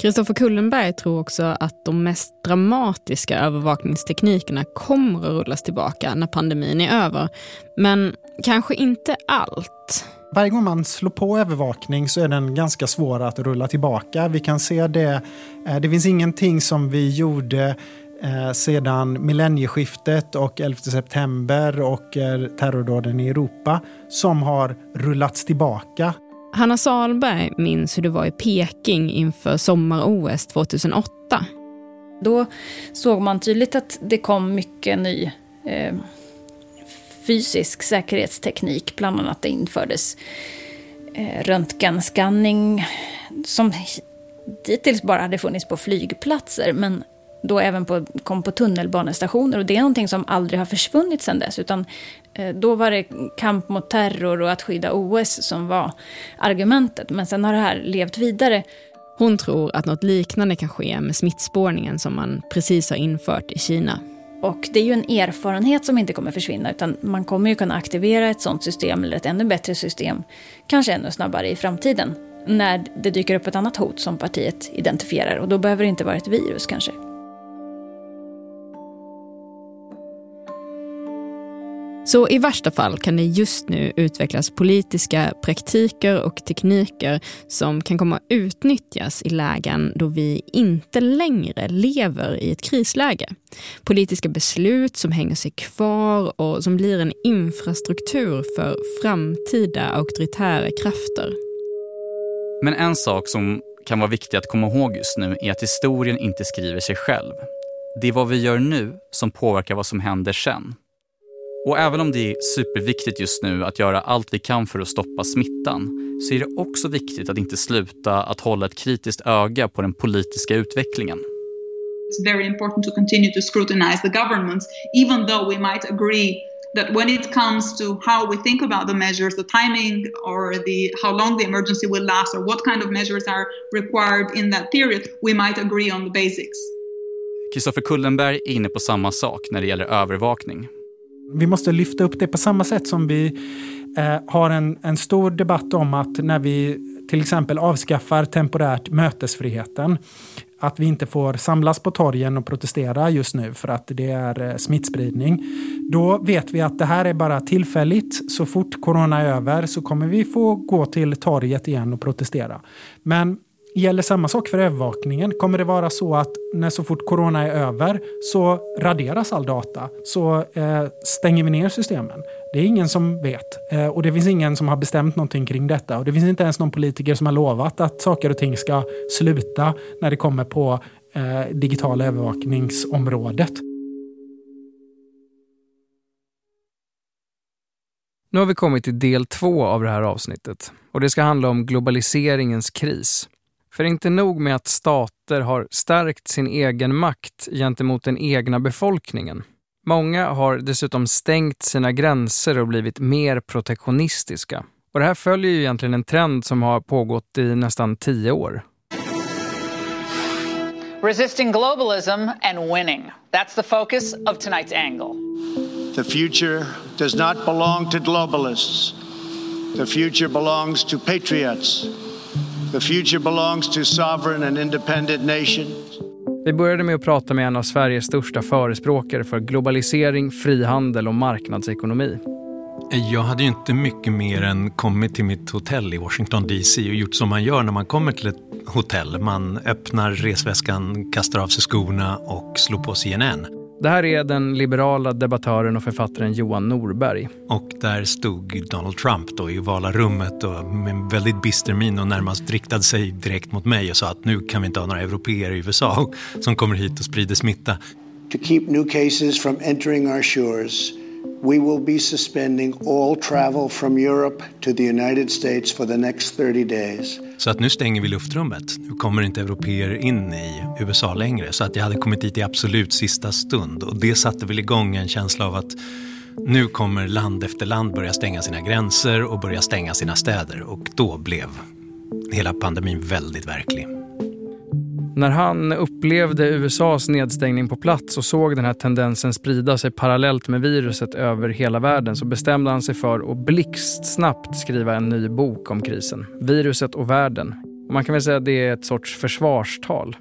Speaker 6: Kristoffer Kullenberg tror också att de mest dramatiska övervakningsteknikerna kommer att rullas tillbaka när pandemin är över. Men kanske inte allt.
Speaker 18: Varje gång man slår på övervakning så är den ganska svår att rulla tillbaka. Vi kan se det. Eh, det finns ingenting som vi gjorde eh, sedan millennieskiftet och 11 september och eh, terrordåden i Europa som har rullats tillbaka.
Speaker 6: Hanna Salberg minns hur det var i Peking inför sommar-OS 2008.
Speaker 19: Då såg man tydligt att det kom mycket ny eh, fysisk säkerhetsteknik. Bland annat det infördes eh, röntgenskanning som dittills bara hade funnits på flygplatser men då även på, kom på tunnelbanestationer. Och det är någonting som aldrig har försvunnit sedan dess. Utan eh, då var det kamp mot terror och att skydda OS som var argumentet. Men sen har det här levt vidare.
Speaker 6: Hon tror att något liknande kan ske med smittspårningen som man precis har infört i Kina.
Speaker 19: Och det är ju en erfarenhet som inte kommer försvinna utan man kommer ju kunna aktivera ett sådant system eller ett ännu bättre system, kanske ännu snabbare i framtiden, när det dyker upp ett annat hot som partiet identifierar och då behöver det inte vara ett virus kanske.
Speaker 6: Så i värsta fall kan det just nu utvecklas politiska praktiker och tekniker som kan komma att utnyttjas i lägen då vi inte längre lever i ett krisläge. Politiska beslut som hänger sig kvar och som blir en infrastruktur för framtida auktoritära krafter.
Speaker 5: Men en sak som kan vara viktig att komma ihåg just nu är att historien inte skriver sig själv. Det är vad vi gör nu som påverkar vad som händer sen. Och även om det är superviktigt just nu att göra allt vi kan för att stoppa smittan så är det också viktigt att inte sluta att hålla ett kritiskt öga på den politiska utvecklingen.
Speaker 12: It's very important to continue to scrutinize the governments, even though we might agree that when it comes to how we think about the measures, the timing or the how long the emergency will last or what kind of measures are required in that period, we might agree on the basics.
Speaker 5: Kristoffer Kullenberg är inne på samma sak när det gäller övervakning.
Speaker 18: Vi måste lyfta upp det på samma sätt som vi eh, har en, en stor debatt om att när vi till exempel avskaffar temporärt mötesfriheten, att vi inte får samlas på torgen och protestera just nu för att det är eh, smittspridning. Då vet vi att det här är bara tillfälligt. Så fort corona är över så kommer vi få gå till torget igen och protestera. Men Gäller samma sak för övervakningen? Kommer det vara så att när så fort corona är över så raderas all data? Så eh, stänger vi ner systemen? Det är ingen som vet. Eh, och det finns ingen som har bestämt någonting kring detta. Och det finns inte ens någon politiker som har lovat att saker och ting ska sluta när det kommer på eh, digitala övervakningsområdet.
Speaker 1: Nu har vi kommit till del två av det här avsnittet och det ska handla om globaliseringens kris. För inte nog med att stater har stärkt sin egen makt gentemot den egna befolkningen. Många har dessutom stängt sina gränser och blivit mer protektionistiska. Och det här följer ju egentligen en trend som har pågått i nästan tio år.
Speaker 20: Resisting globalism and winning. That's the focus of tonight's angle.
Speaker 8: The future does not belong to globalists. The future belongs to patriots The future belongs to sovereign and independent nations.
Speaker 1: Vi började med att prata med en av Sveriges största förespråkare för globalisering, frihandel och marknadsekonomi.
Speaker 21: Jag hade ju inte mycket mer än kommit till mitt hotell i Washington DC och gjort som man gör när man kommer till ett hotell. Man öppnar resväskan, kastar av sig skorna och slår på CNN.
Speaker 1: Det här är den liberala debattören och författaren Johan Norberg.
Speaker 21: Och där stod Donald Trump då i valarummet och med en väldigt bister min och närmast riktade sig direkt mot mig och sa att nu kan vi inte ha några europeer i USA som kommer hit och sprider smitta.
Speaker 8: To keep new cases from entering our shores we will be suspending all travel from Europe to the United States for the next 30 days.
Speaker 21: Så att nu stänger vi luftrummet. Nu kommer inte europeer in i USA längre. Så att jag hade kommit dit i absolut sista stund. Och det satte väl igång en känsla av att nu kommer land efter land börja stänga sina gränser och börja stänga sina städer. Och då blev hela pandemin väldigt verklig.
Speaker 1: När han upplevde USAs nedstängning på plats och såg den här tendensen sprida sig parallellt med viruset över hela världen så bestämde han sig för att blixtsnabbt skriva en ny bok om krisen. Viruset och världen. Och man kan väl säga att det är ett sorts försvarstal.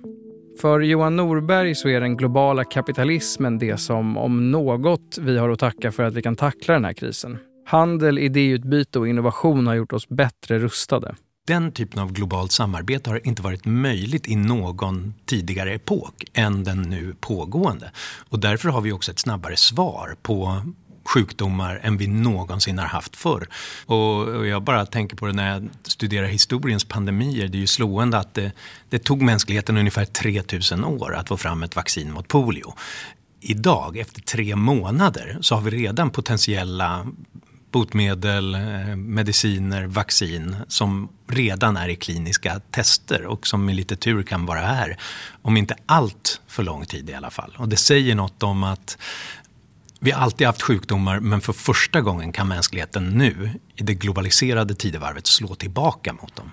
Speaker 1: För Johan Norberg så är den globala kapitalismen det som om något vi har att tacka för att vi kan tackla den här krisen. Handel, idéutbyte och innovation har gjort oss bättre rustade.
Speaker 21: Den typen av globalt samarbete har inte varit möjligt i någon tidigare epok än den nu pågående. Och därför har vi också ett snabbare svar på sjukdomar än vi någonsin har haft förr. Och jag bara tänker på det när jag studerar historiens pandemier. Det är ju slående att det, det tog mänskligheten ungefär 3000 år att få fram ett vaccin mot polio. Idag, efter tre månader, så har vi redan potentiella botemedel, eh, mediciner, vaccin som redan är i kliniska tester och som med lite tur kan vara här om inte allt för lång tid i alla fall. Och det säger något om att vi har alltid haft sjukdomar men för första gången kan mänskligheten nu i det globaliserade tidevarvet slå tillbaka mot dem.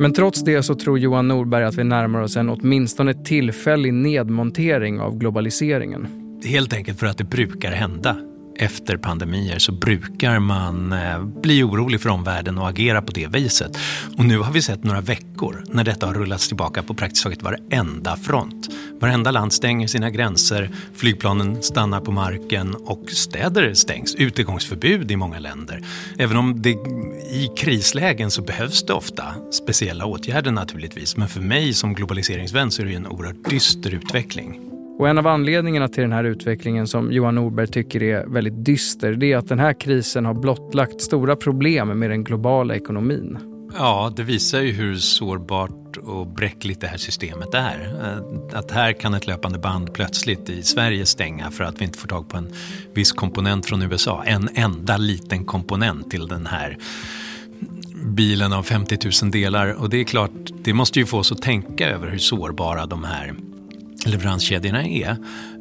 Speaker 1: Men trots det så tror Johan Norberg att vi närmar oss en åtminstone tillfällig nedmontering av globaliseringen.
Speaker 21: Helt enkelt för att det brukar hända efter pandemier så brukar man eh, bli orolig för omvärlden och agera på det viset. Och nu har vi sett några veckor när detta har rullats tillbaka på praktiskt taget varenda front. Varenda land stänger sina gränser, flygplanen stannar på marken och städer stängs. Utegångsförbud i många länder. Även om det i krislägen så behövs det ofta speciella åtgärder naturligtvis. Men för mig som globaliseringsvän så är det en oerhört dyster utveckling.
Speaker 1: Och en av anledningarna till den här utvecklingen som Johan Norberg tycker är väldigt dyster, det är att den här krisen har blottlagt stora problem med den globala ekonomin.
Speaker 21: Ja, det visar ju hur sårbart och bräckligt det här systemet är. Eh, att här kan ett löpande band plötsligt i Sverige stänga för att vi inte får tag på en viss komponent från USA. En enda liten komponent till den här bilen av 50 000 delar. Och det är klart, det måste ju få oss att tänka över hur sårbara de här leveranskedjorna är.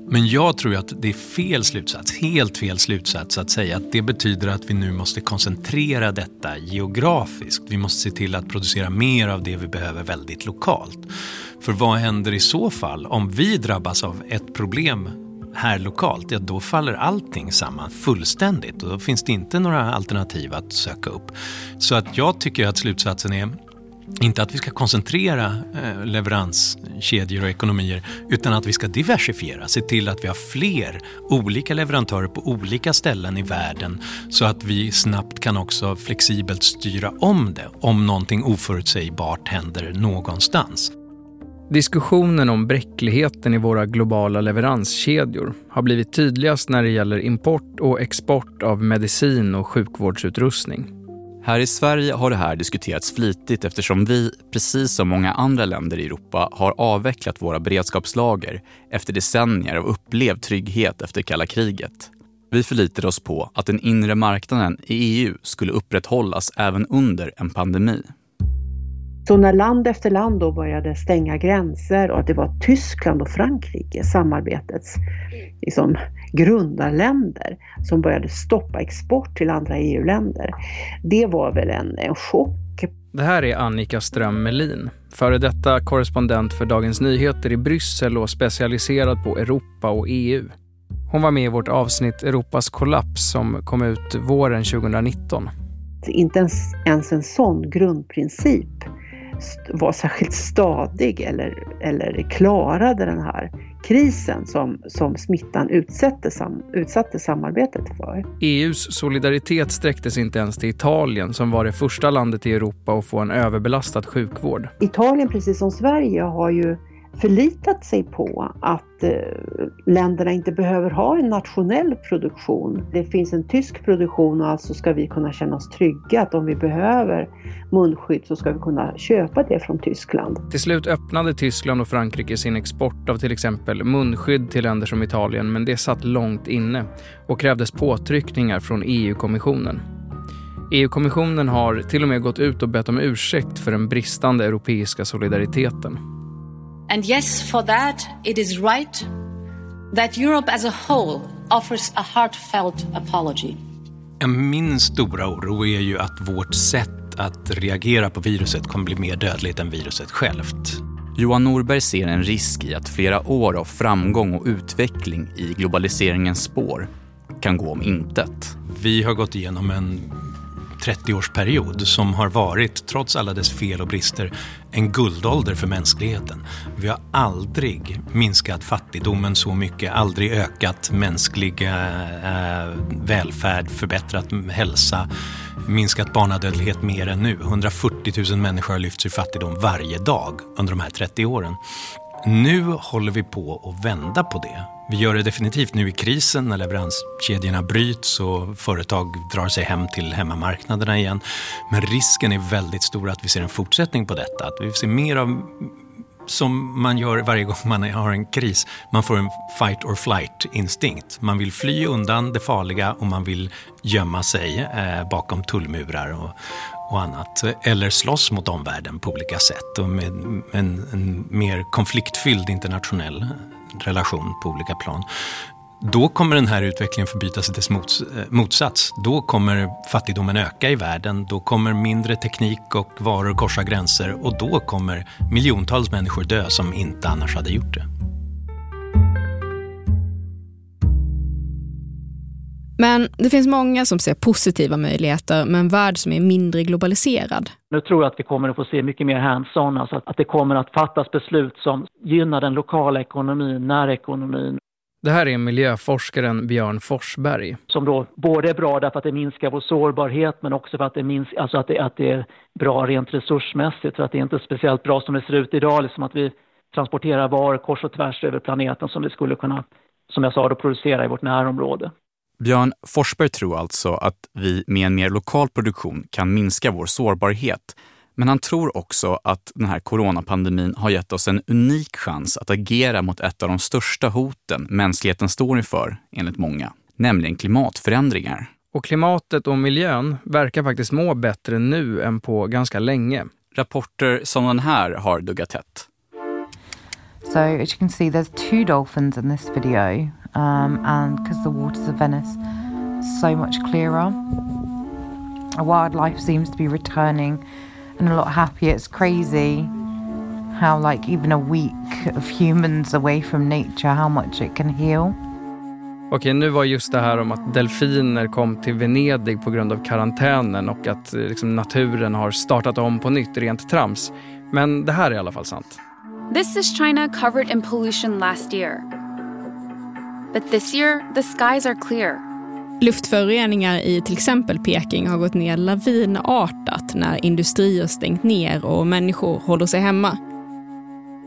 Speaker 21: Men jag tror att det är fel slutsats, helt fel slutsats att säga att det betyder att vi nu måste koncentrera detta geografiskt. Vi måste se till att producera mer av det vi behöver väldigt lokalt. För vad händer i så fall om vi drabbas av ett problem här lokalt, ja då faller allting samman fullständigt och då finns det inte några alternativ att söka upp. Så att jag tycker att slutsatsen är inte att vi ska koncentrera eh, leveranskedjor och ekonomier utan att vi ska diversifiera, se till att vi har fler olika leverantörer på olika ställen i världen så att vi snabbt kan också flexibelt styra om det om någonting oförutsägbart händer någonstans.
Speaker 1: Diskussionen om bräckligheten i våra globala leveranskedjor har blivit tydligast när det gäller import och export av medicin och sjukvårdsutrustning.
Speaker 5: Här i Sverige har det här diskuterats flitigt eftersom vi, precis som många andra länder i Europa, har avvecklat våra beredskapslager efter decennier av upplevd trygghet efter kalla kriget. Vi förlitade oss på att den inre marknaden i EU skulle upprätthållas även under en pandemi.
Speaker 22: Så när land efter land då började stänga gränser och att det var Tyskland och Frankrike, samarbetets liksom, grundarländer, som började stoppa export till andra EU-länder. Det var väl en, en chock.
Speaker 1: Det här är Annika Ström Melin, före detta korrespondent för Dagens Nyheter i Bryssel och specialiserad på Europa och EU. Hon var med i vårt avsnitt Europas kollaps som kom ut våren 2019.
Speaker 22: Inte ens, ens en sån grundprincip var särskilt stadig eller, eller klarade den här krisen som, som smittan utsatte, sam, utsatte samarbetet för.
Speaker 1: EUs solidaritet sträcktes inte ens till Italien som var det första landet i Europa att få en överbelastad sjukvård.
Speaker 22: Italien, precis som Sverige, har ju förlitat sig på att eh, länderna inte behöver ha en nationell produktion. Det finns en tysk produktion och alltså ska vi kunna känna oss trygga att om vi behöver munskydd så ska vi kunna köpa det från Tyskland.
Speaker 1: Till slut öppnade Tyskland och Frankrike sin export av till exempel munskydd till länder som Italien men det satt långt inne och krävdes påtryckningar från EU-kommissionen. EU-kommissionen har till och med gått ut och bett om ursäkt för den bristande europeiska solidariteten.
Speaker 23: And yes, for that, it is right that Europe as a whole offers a heartfelt apology.
Speaker 21: Min stora oro är ju att vårt sätt att reagera på viruset kommer bli mer dödligt än viruset självt.
Speaker 5: Johan Norberg ser en risk i att flera år av framgång och utveckling i globaliseringens spår kan gå om intet.
Speaker 21: Vi har gått igenom en 30-årsperiod som har varit, trots alla dess fel och brister, en guldålder för mänskligheten. Vi har aldrig minskat fattigdomen så mycket, aldrig ökat mänsklig eh, eh välfärd, förbättrat hälsa, minskat barnadödlighet mer än nu. 140 000 människor har lyfts ur fattigdom varje dag under de här 30 åren. Nu håller vi på att vända på det. Vi gör det definitivt nu i krisen när leveranskedjorna bryts och företag drar sig hem till hemmamarknaderna igen. Men risken är väldigt stor att vi ser en fortsättning på detta. Att vi ser mer av som man gör varje gång man har en kris. Man får en fight or flight instinkt. Man vill fly undan det farliga och man vill gömma sig eh, bakom tullmurar och, och annat. Eller slåss mot omvärlden på olika sätt och med en, en mer konfliktfylld internationell relation på olika plan. Då kommer den här utvecklingen förbytas i dess mots, eh, motsats. Då kommer fattigdomen öka i världen, då kommer mindre teknik och varor korsa gränser och då kommer miljontals människor dö som inte annars hade gjort det.
Speaker 6: Men det finns många som ser positiva möjligheter med en värld som är mindre globaliserad.
Speaker 24: Nu tror jag att vi kommer att få se mycket mer hands-on, alltså att det kommer att fattas beslut som gynnar den lokala ekonomin, närekonomin.
Speaker 1: Det här är miljöforskaren Björn Forsberg.
Speaker 24: Som då både är bra därför att det minskar vår sårbarhet men också för att det, minsk, alltså att det, att det är bra rent resursmässigt. För att det är inte speciellt bra som det ser ut idag, liksom att vi transporterar varor kors och tvärs över planeten som vi skulle kunna, som jag sa, då, producera i vårt närområde.
Speaker 5: Björn Forsberg tror alltså att vi med en mer lokal produktion kan minska vår sårbarhet. Men han tror också att den här coronapandemin har gett oss en unik chans att agera mot ett av de största hoten mänskligheten står inför, enligt många, nämligen klimatförändringar.
Speaker 1: Och klimatet och miljön verkar faktiskt må bättre nu än på ganska länge.
Speaker 5: Rapporter som den här har duggat tätt.
Speaker 25: So as you can see there's two dolphins in this video um, and because the waters of Venice so much clearer, wildlife seems to be returning and a lot happier. It's crazy how, like, even a week of humans away from nature, how much it can heal.
Speaker 1: Okej, nu var just det här om att delfiner kom till Venedig på grund av karantänen och att eh, liksom, naturen har startat om på nytt rent trams. Men det här är i alla fall sant.
Speaker 26: This is China covered in pollution last year. But this year, the skies are clear.
Speaker 6: Luftföroreningar i till exempel Peking har gått ner lavinartat när industrier stängt ner och människor håller sig hemma.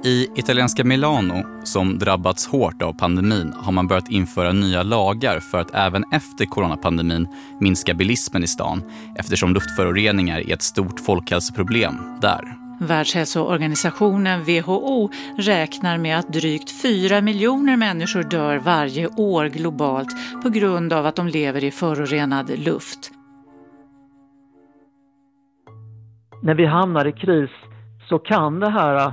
Speaker 5: I italienska Milano, som drabbats hårt av pandemin, har man börjat införa nya lagar för att även efter coronapandemin minska bilismen i stan eftersom luftföroreningar är ett stort folkhälsoproblem där.
Speaker 27: Världshälsoorganisationen WHO räknar med att drygt 4 miljoner människor dör varje år globalt på grund av att de lever i förorenad luft.
Speaker 24: När vi hamnar i kris så kan det här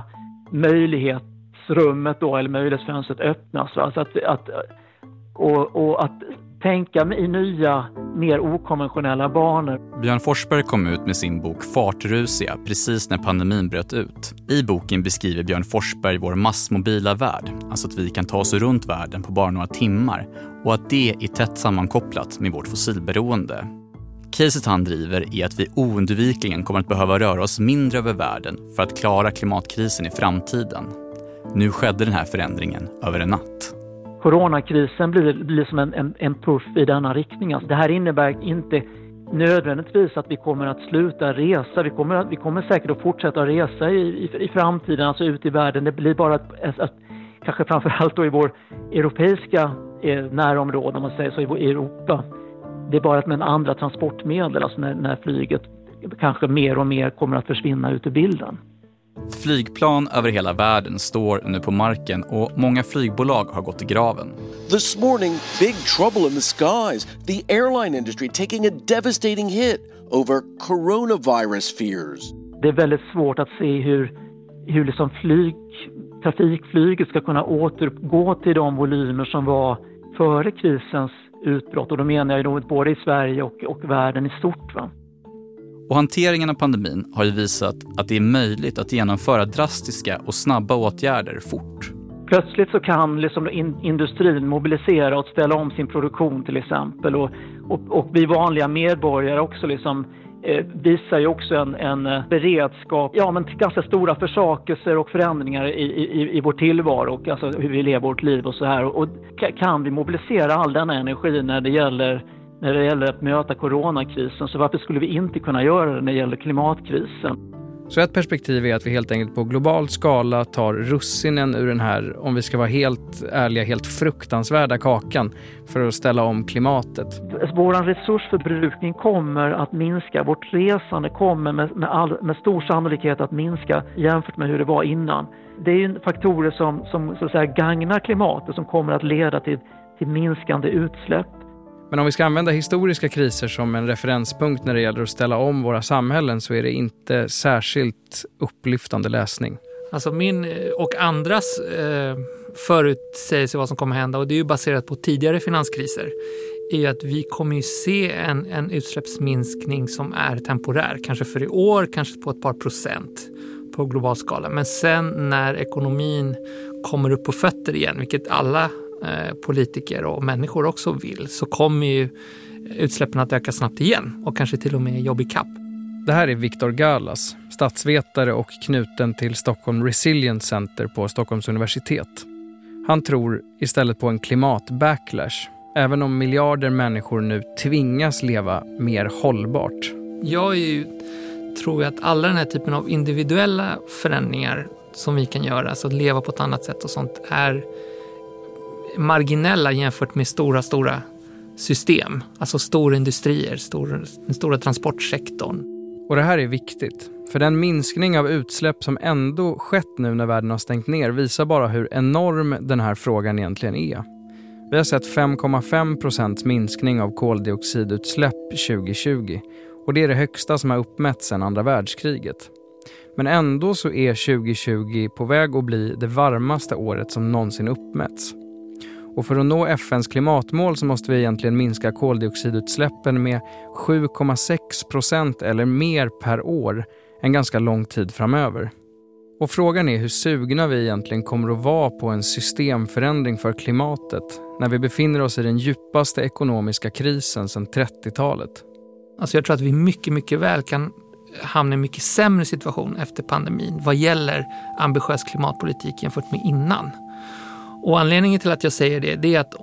Speaker 24: möjlighetsrummet då, eller möjlighetsfönstret öppnas. Alltså att, att, och, och att tänka i nya, mer okonventionella banor.
Speaker 5: Björn Forsberg kom ut med sin bok Fartrusiga precis när pandemin bröt ut. I boken beskriver Björn Forsberg vår massmobila värld, alltså att vi kan ta oss runt världen på bara några timmar och att det är tätt sammankopplat med vårt fossilberoende. Caset han driver är att vi oundvikligen kommer att behöva röra oss mindre över världen för att klara klimatkrisen i framtiden. Nu skedde den här förändringen över en natt
Speaker 24: coronakrisen blir, blir som en, en, en puff i denna riktning. Alltså det här innebär inte nödvändigtvis att vi kommer att sluta resa. Vi kommer, vi kommer säkert att fortsätta resa i, i, i framtiden, alltså ut i världen. Det blir bara att, att, att kanske framförallt då i vår europeiska eh, närområde, om man säger så, i Europa. Det är bara att med andra transportmedel, alltså när, när flyget kanske mer och mer kommer att försvinna ut ur bilden.
Speaker 5: Flygplan över hela världen står nu på marken och många flygbolag har gått i graven.
Speaker 28: This morning, big trouble in the skies. The airline industry taking a devastating hit over coronavirus fears.
Speaker 24: Det är väldigt svårt att se hur, hur liksom flyg, trafikflyget ska kunna återgå till de volymer som var före krisens utbrott. Och då menar jag då både i Sverige och, och världen i stort. Va?
Speaker 5: Och hanteringen av pandemin har ju visat att det är möjligt att genomföra drastiska och snabba åtgärder fort.
Speaker 24: Plötsligt så kan liksom industrin mobilisera och ställa om sin produktion till exempel och, och, och vi vanliga medborgare också liksom eh, visar ju också en, en eh, beredskap, ja men ganska stora försakelser och förändringar i, i, i vår tillvaro och alltså hur vi lever vårt liv och så här. Och kan vi mobilisera all denna energi när det gäller när det gäller att möta coronakrisen, så varför skulle vi inte kunna göra det när det gäller klimatkrisen?
Speaker 1: Så ett perspektiv är att vi helt enkelt på global skala tar russinen ur den här, om vi ska vara helt ärliga, helt fruktansvärda kakan för att ställa om klimatet.
Speaker 24: Vår resursförbrukning kommer att minska. Vårt resande kommer med, med, all, med stor sannolikhet att minska jämfört med hur det var innan. Det är ju faktorer som, som så att säga, gagnar klimatet som kommer att leda till, till minskande utsläpp.
Speaker 1: Men om vi ska använda historiska kriser som en referenspunkt när det gäller att ställa om våra samhällen så är det inte särskilt upplyftande läsning.
Speaker 29: Alltså min eh, och andras eh, förutsägelse vad som kommer hända och det är ju baserat på tidigare finanskriser är ju att vi kommer ju se en, en utsläppsminskning som är temporär. Kanske för i år, kanske på ett par procent på global skala. Men sen när ekonomin kommer upp på fötter igen, vilket alla politiker och människor också vill så kommer ju utsläppen att öka snabbt igen och kanske till och med jobb i kapp.
Speaker 1: Det här är Viktor Galas, statsvetare och knuten till Stockholm Resilience Center på Stockholms universitet. Han tror istället på en klimatbacklash, även om miljarder människor nu tvingas leva mer hållbart.
Speaker 29: Jag är ju, tror att alla den här typen av individuella förändringar som vi kan göra, alltså att leva på ett annat sätt och sånt, är marginella jämfört med stora, stora system. Alltså stora industrier, stor, den stora transportsektorn.
Speaker 1: Och det här är viktigt. För den minskning av utsläpp som ändå skett nu när världen har stängt ner visar bara hur enorm den här frågan egentligen är. Vi har sett 5,5 procents minskning av koldioxidutsläpp 2020 och det är det högsta som har uppmätts sedan andra världskriget. Men ändå så är 2020 på väg att bli det varmaste året som någonsin uppmätts. Och för att nå FNs klimatmål så måste vi egentligen minska koldioxidutsläppen med 7,6 procent eller mer per år en ganska lång tid framöver. Och frågan är hur sugna vi egentligen kommer att vara på en systemförändring för klimatet när vi befinner oss i den djupaste ekonomiska krisen sedan 30-talet.
Speaker 29: Alltså jag tror att vi mycket, mycket väl kan hamna i en mycket sämre situation efter pandemin vad gäller ambitiös klimatpolitik jämfört med innan. Och anledningen till att jag säger det, det är att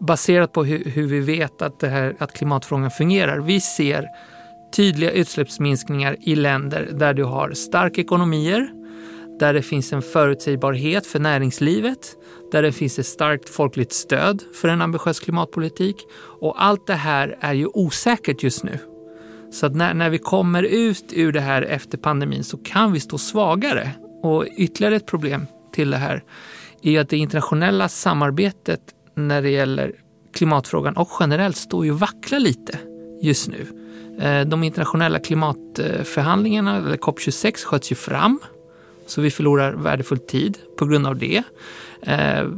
Speaker 29: baserat på hur, hur vi vet att, det här, att klimatfrågan fungerar. Vi ser tydliga utsläppsminskningar i länder där du har starka ekonomier, där det finns en förutsägbarhet för näringslivet, där det finns ett starkt folkligt stöd för en ambitiös klimatpolitik. Och allt det här är ju osäkert just nu. Så att när, när vi kommer ut ur det här efter pandemin så kan vi stå svagare. Och ytterligare ett problem till det här är att det internationella samarbetet när det gäller klimatfrågan och generellt står ju och vacklar lite just nu. Eh, de internationella klimatförhandlingarna, eller COP26, sköts ju fram. Så vi förlorar värdefull tid på grund av det. Eh,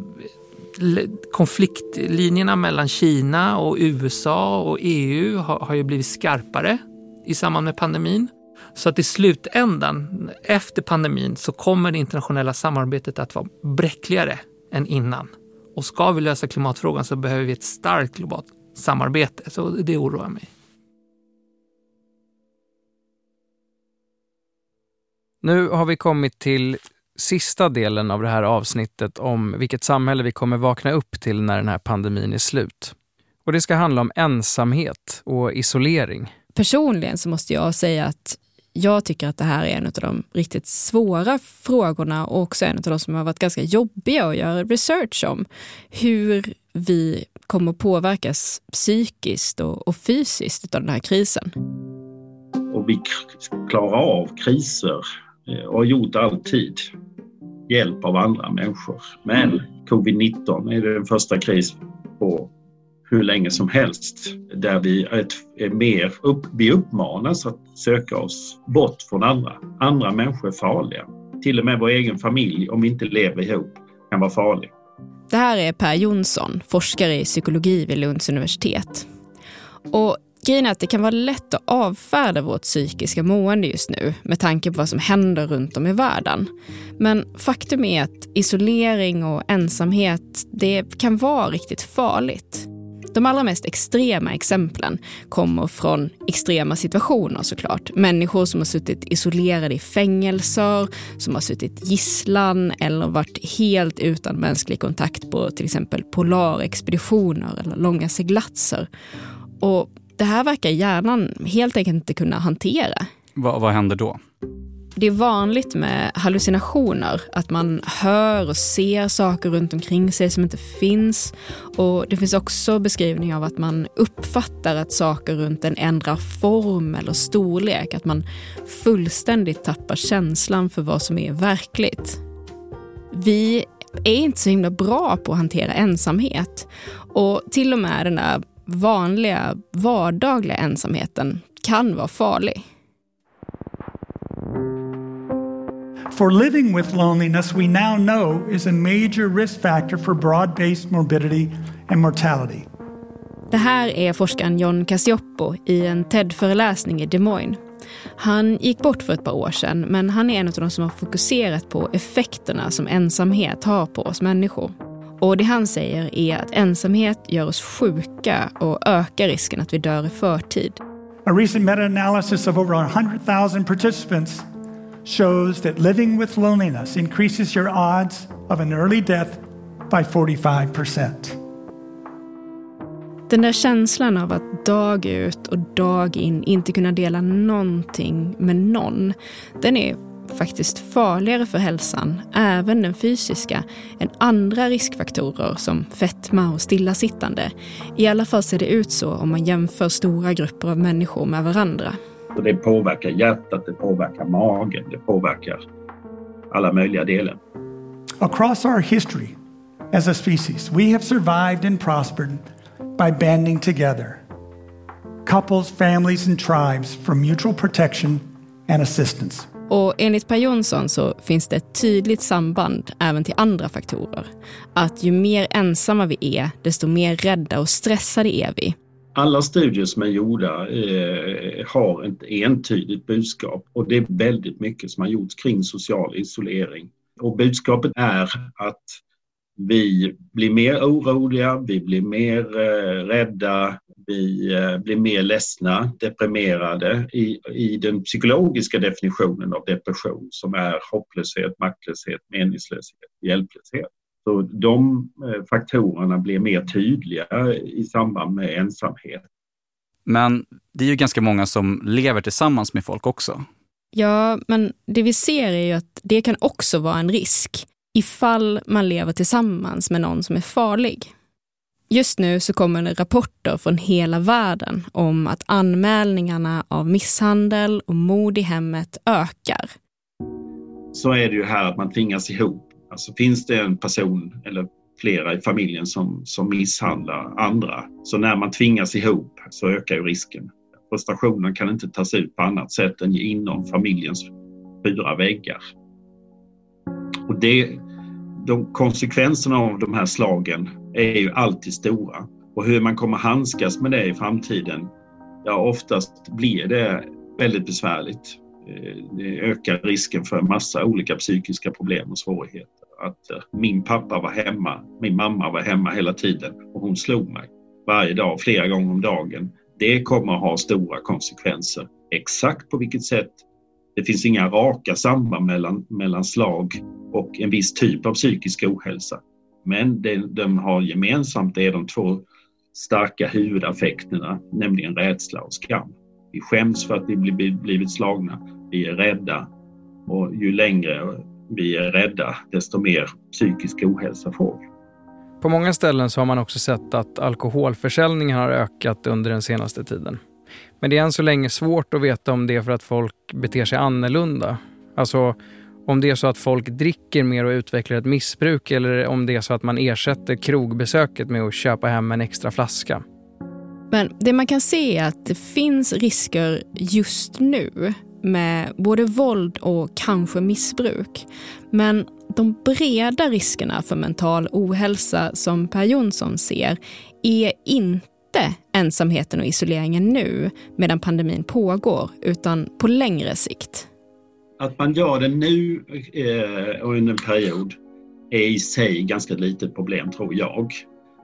Speaker 29: konfliktlinjerna mellan Kina och USA och EU har ju blivit skarpare i samband med pandemin. Så att i slutändan, efter pandemin, så kommer det internationella samarbetet att vara bräckligare än innan. Och ska vi lösa klimatfrågan så behöver vi ett starkt globalt samarbete. Så det oroar mig.
Speaker 1: Nu har vi kommit till sista delen av det här avsnittet om vilket samhälle vi kommer vakna upp till när den här pandemin är slut. Och det ska handla om ensamhet och isolering.
Speaker 6: Personligen så måste jag säga att jag tycker att det här är en av de riktigt svåra frågorna och också en av de som har varit ganska jobbiga att göra research om. Hur vi kommer påverkas psykiskt och, och fysiskt av den här krisen.
Speaker 30: Och vi klarar av kriser eh, och har gjort alltid hjälp av andra människor. Men mm. covid-19 är den första kris på hur länge som helst där vi är, mer upp, vi uppmanas att söka oss bort från andra. Andra människor är farliga. Till och med vår egen familj, om vi inte lever ihop, kan vara farlig.
Speaker 6: Det här är Per Jonsson, forskare i psykologi vid Lunds universitet. Och Grejen är att det kan vara lätt att avfärda vårt psykiska mående just nu med tanke på vad som händer runt om i världen. Men faktum är att isolering och ensamhet, det kan vara riktigt farligt. De allra mest extrema exemplen kommer från extrema situationer såklart. Människor som har suttit isolerade i fängelser, som har suttit gisslan eller varit helt utan mänsklig kontakt på till exempel polarexpeditioner eller långa seglatser. Och det här verkar hjärnan helt enkelt inte kunna hantera.
Speaker 5: Va, vad händer då?
Speaker 6: Det är vanligt med hallucinationer, att man hör och ser saker runt omkring sig som inte finns. Och Det finns också beskrivningar av att man uppfattar att saker runt en ändrar form eller storlek, att man fullständigt tappar känslan för vad som är verkligt. Vi är inte så himla bra på att hantera ensamhet och till och med den där vanliga vardagliga ensamheten kan vara farlig.
Speaker 31: For living with loneliness, we now know is a major risk factor for broad-based morbidity and mortality.
Speaker 6: Det här är forskaren John Cassioppo i en TED-föreläsning i Des Moines. Han gick bort för ett par år sedan, men han är en av de som har fokuserat på effekterna som ensamhet har på oss människor. Och det han säger är att ensamhet gör oss sjuka och ökar risken att vi dör i förtid.
Speaker 31: A recent meta-analysis of over 100,000 participants shows that living with loneliness increases your odds of an early death by 45%.
Speaker 6: Den där känslan av att dag ut och dag in inte kunna dela någonting med någon, den är faktiskt farligare för hälsan, även den fysiska, än andra riskfaktorer som fetma och stillasittande. I alla fall ser det ut så om man jämför stora grupper av människor med varandra.
Speaker 30: Det påverkar hjärtat, det påverkar magen, det påverkar alla möjliga delar.
Speaker 31: Across our history as a species, we have survived and prospered by banding together. Couples, families and tribes for mutual protection and assistance.
Speaker 6: Och enligt Per Jonsson så finns det ett tydligt samband även till andra faktorer. Att ju mer ensamma vi är, desto mer rädda och stressade är vi.
Speaker 30: Alla studier som är gjorda eh, har ett entydigt budskap och det är väldigt mycket som har gjorts kring social isolering. Och budskapet är att vi blir mer oroliga, vi blir mer eh, rädda, vi eh, blir mer ledsna, deprimerade i, i den psykologiska definitionen av depression som är hopplöshet, maktlöshet, meningslöshet, hjälplöshet. Så de eh, faktorerna blir mer tydliga i samband med ensamhet.
Speaker 5: Men det är ju ganska många som lever tillsammans med folk också.
Speaker 6: Ja, men det vi ser är ju att det kan också vara en risk ifall man lever tillsammans med någon som är farlig. Just nu så kommer det rapporter från hela världen om att anmälningarna av misshandel och mord i hemmet ökar.
Speaker 30: Så är det ju här att man tvingas ihop. Alltså finns det en person eller flera i familjen som, som misshandlar andra, så när man tvingas ihop så ökar ju risken. Frustrationen kan inte tas ut på annat sätt än inom familjens fyra väggar. Och det, de konsekvenserna av de här slagen är ju alltid stora. Och hur man kommer handskas med det i framtiden, ja oftast blir det väldigt besvärligt. Eh, det ökar risken för en massa olika psykiska problem och svårigheter. Att eh, min pappa var hemma, min mamma var hemma hela tiden och hon slog mig varje dag, flera gånger om dagen. Det kommer att ha stora konsekvenser. Exakt på vilket sätt det finns inga raka samband mellan, mellan slag och en viss typ av psykisk ohälsa. Men det de har gemensamt är de två starka huvudaffekterna, nämligen rädsla och skam. Vi skäms för att vi blivit slagna, vi är rädda och ju längre vi är rädda, desto mer psykisk ohälsa får vi.
Speaker 1: På många ställen så har man också sett att alkoholförsäljningen har ökat under den senaste tiden. Men det är än så länge svårt att veta om det är för att folk beter sig annorlunda. Alltså om det är så att folk dricker mer och utvecklar ett missbruk eller om det är så att man ersätter krogbesöket med att köpa hem en extra flaska.
Speaker 6: Men det man kan se är att det finns risker just nu med både våld och kanske missbruk. Men de breda riskerna för mental ohälsa som Per Jonsson ser är inte ensamheten och isoleringen nu medan pandemin pågår, utan på längre sikt.
Speaker 30: Att man gör det nu eh, och under en period är i sig ganska litet problem tror jag.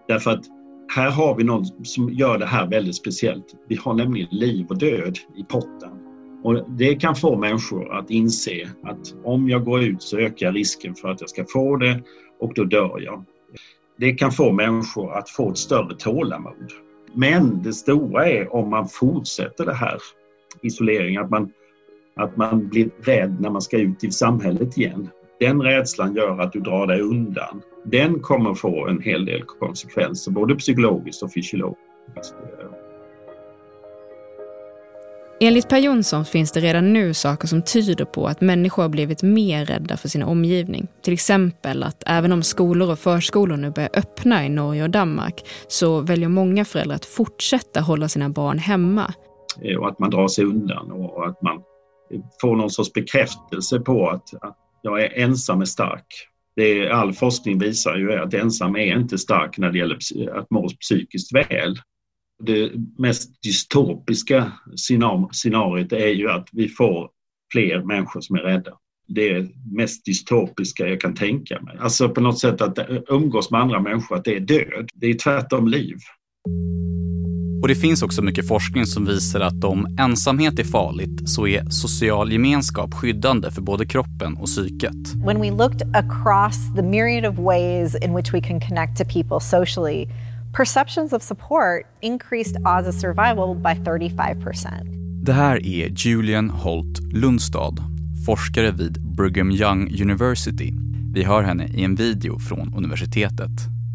Speaker 30: Därför att här har vi något som gör det här väldigt speciellt. Vi har nämligen liv och död i potten. Och det kan få människor att inse att om jag går ut så ökar risken för att jag ska få det och då dör jag. Det kan få människor att få ett större tålamod. Men det stora är om man fortsätter det här isoleringen, att man, att man blir rädd när man ska ut i samhället igen. Den rädslan gör att du drar dig undan. Den kommer få en hel del konsekvenser, både psykologiskt och fysiologiskt.
Speaker 6: Enligt Per Jonsson finns det redan nu saker som tyder på att människor har blivit mer rädda för sin omgivning. Till exempel att även om skolor och förskolor nu börjar öppna i Norge och Danmark så väljer många föräldrar att fortsätta hålla sina barn hemma.
Speaker 30: Och att man drar sig undan och att man får någon sorts bekräftelse på att, att jag är ensam är stark. Det är, all forskning visar ju att ensam är inte stark när det gäller att må psykiskt väl det mest dystopiska scenariot är ju att vi får fler människor som är rädda. Det är mest dystopiska jag kan tänka mig. Alltså på något sätt att umgås med andra människor, att det är död. Det är tvärtom liv.
Speaker 5: Och det finns också mycket forskning som visar att om ensamhet är farligt så är social gemenskap skyddande för både kroppen och psyket.
Speaker 32: When we looked across the myriad of ways in which we can connect to people socially perceptions of support increased odds of survival by 35%.
Speaker 5: Det här är Julian Holt Lundstad, forskare vid Brigham Young University. Vi hör henne i en video från universitetet.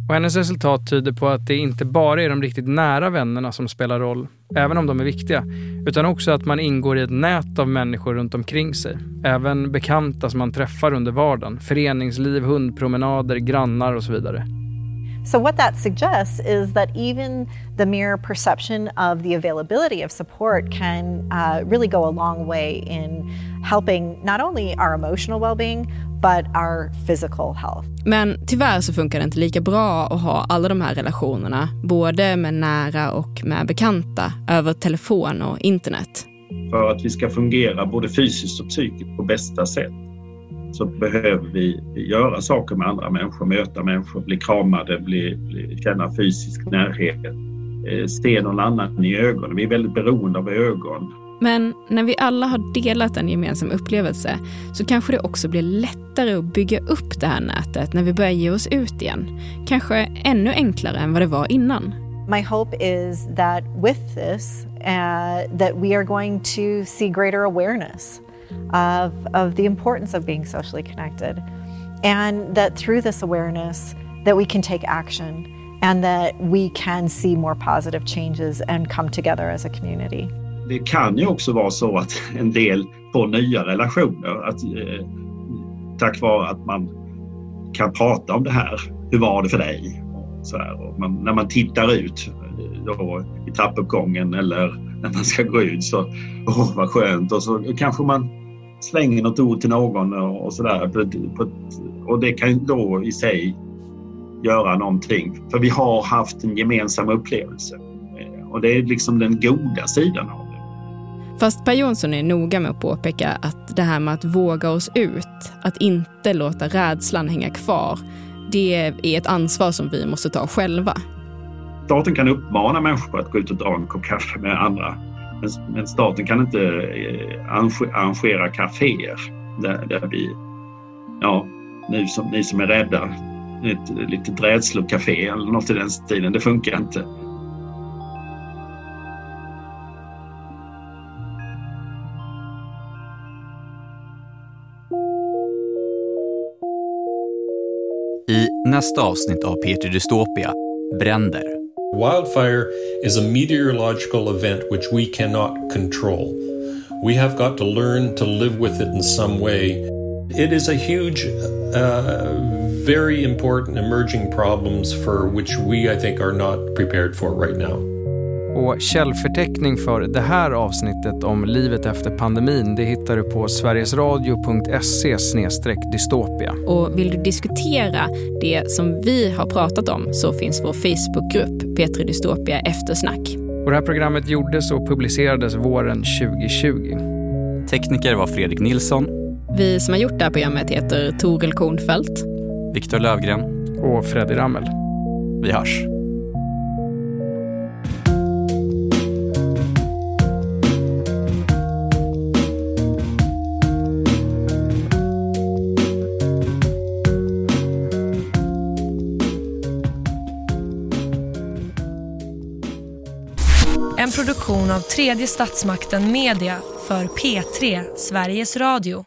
Speaker 1: Och hennes resultat tyder på att det inte bara är de riktigt nära vännerna som spelar roll, även om de är viktiga, utan också att man ingår i ett nät av människor runt omkring sig. Även bekanta som man träffar under vardagen, föreningsliv, hundpromenader, grannar och så vidare.
Speaker 32: So, what that suggests is that even the mere perception of the availability of support can uh, really go a long way in helping not only our emotional well-being but our physical health.
Speaker 6: Men tyvärr så funkar det inte lika bra att ha alla de här relationerna, både med nära och med bekanta, över telefon och internet.
Speaker 30: För att vi ska fungera både fysiskt och psykiskt på bästa sätt så behöver vi göra saker med andra människor, möta människor, bli kramade, bli, bli, känna fysisk närhet, eh, se någon annan i ögonen. Vi är väldigt beroende av ögon.
Speaker 6: Men när vi alla har delat en gemensam upplevelse så kanske det också blir lättare att bygga upp det här nätet när vi börjar ge oss ut igen. Kanske ännu enklare än vad det var innan.
Speaker 32: My hope is that with this uh, that we are going to see greater awareness of, of the importance of being socially connected. And that through this awareness that we can take action and that we can see more positive changes and come together as a community.
Speaker 30: Det kan ju också vara så att en del får nya relationer att, eh, tack vare att man kan prata om det här. Hur var det för dig? Och Så här, och man, när man tittar ut eh, då, i trappuppgången eller när man ska gå ut så, åh vad skönt och så kanske man slänger något ord till någon och sådär. Och det kan då i sig göra någonting. För vi har haft en gemensam upplevelse. Eh, och det är liksom den goda sidan av det.
Speaker 6: Fast Per Jonsson är noga med att påpeka att det här med att våga oss ut, att inte låta rädslan hänga kvar, det är ett ansvar som vi måste ta själva.
Speaker 30: Staten kan uppmana människor att gå ut och dra en kopp kaffe med andra men, staten kan inte eh, arrangera kaféer där, där vi, ja, ni som, ni som är rädda, ett litet rädslokafé eller något i den stilen. Det funkar inte.
Speaker 5: I nästa avsnitt av Peter Dystopia, Bränder,
Speaker 33: Wildfire is a meteorological event which we cannot control. We have got to learn to live with it in some way. It is a huge, uh, very important emerging problems for which we, I think, are not prepared for right now.
Speaker 1: Och källförteckning för det här avsnittet om livet efter pandemin det hittar du på sverigesradio.se dystopia.
Speaker 6: Och vill du diskutera det som vi har pratat om så finns vår Facebookgrupp Petri Dystopia Eftersnack.
Speaker 1: Och det här programmet gjordes och publicerades våren 2020.
Speaker 5: Tekniker var Fredrik Nilsson.
Speaker 6: Vi som har gjort det här programmet heter Torel Kornfeldt.
Speaker 5: Viktor Lövgren.
Speaker 1: Och Freddy Rammel.
Speaker 5: Vi hörs.
Speaker 34: Produktion av tredje statsmakten Media för P3 Sveriges Radio.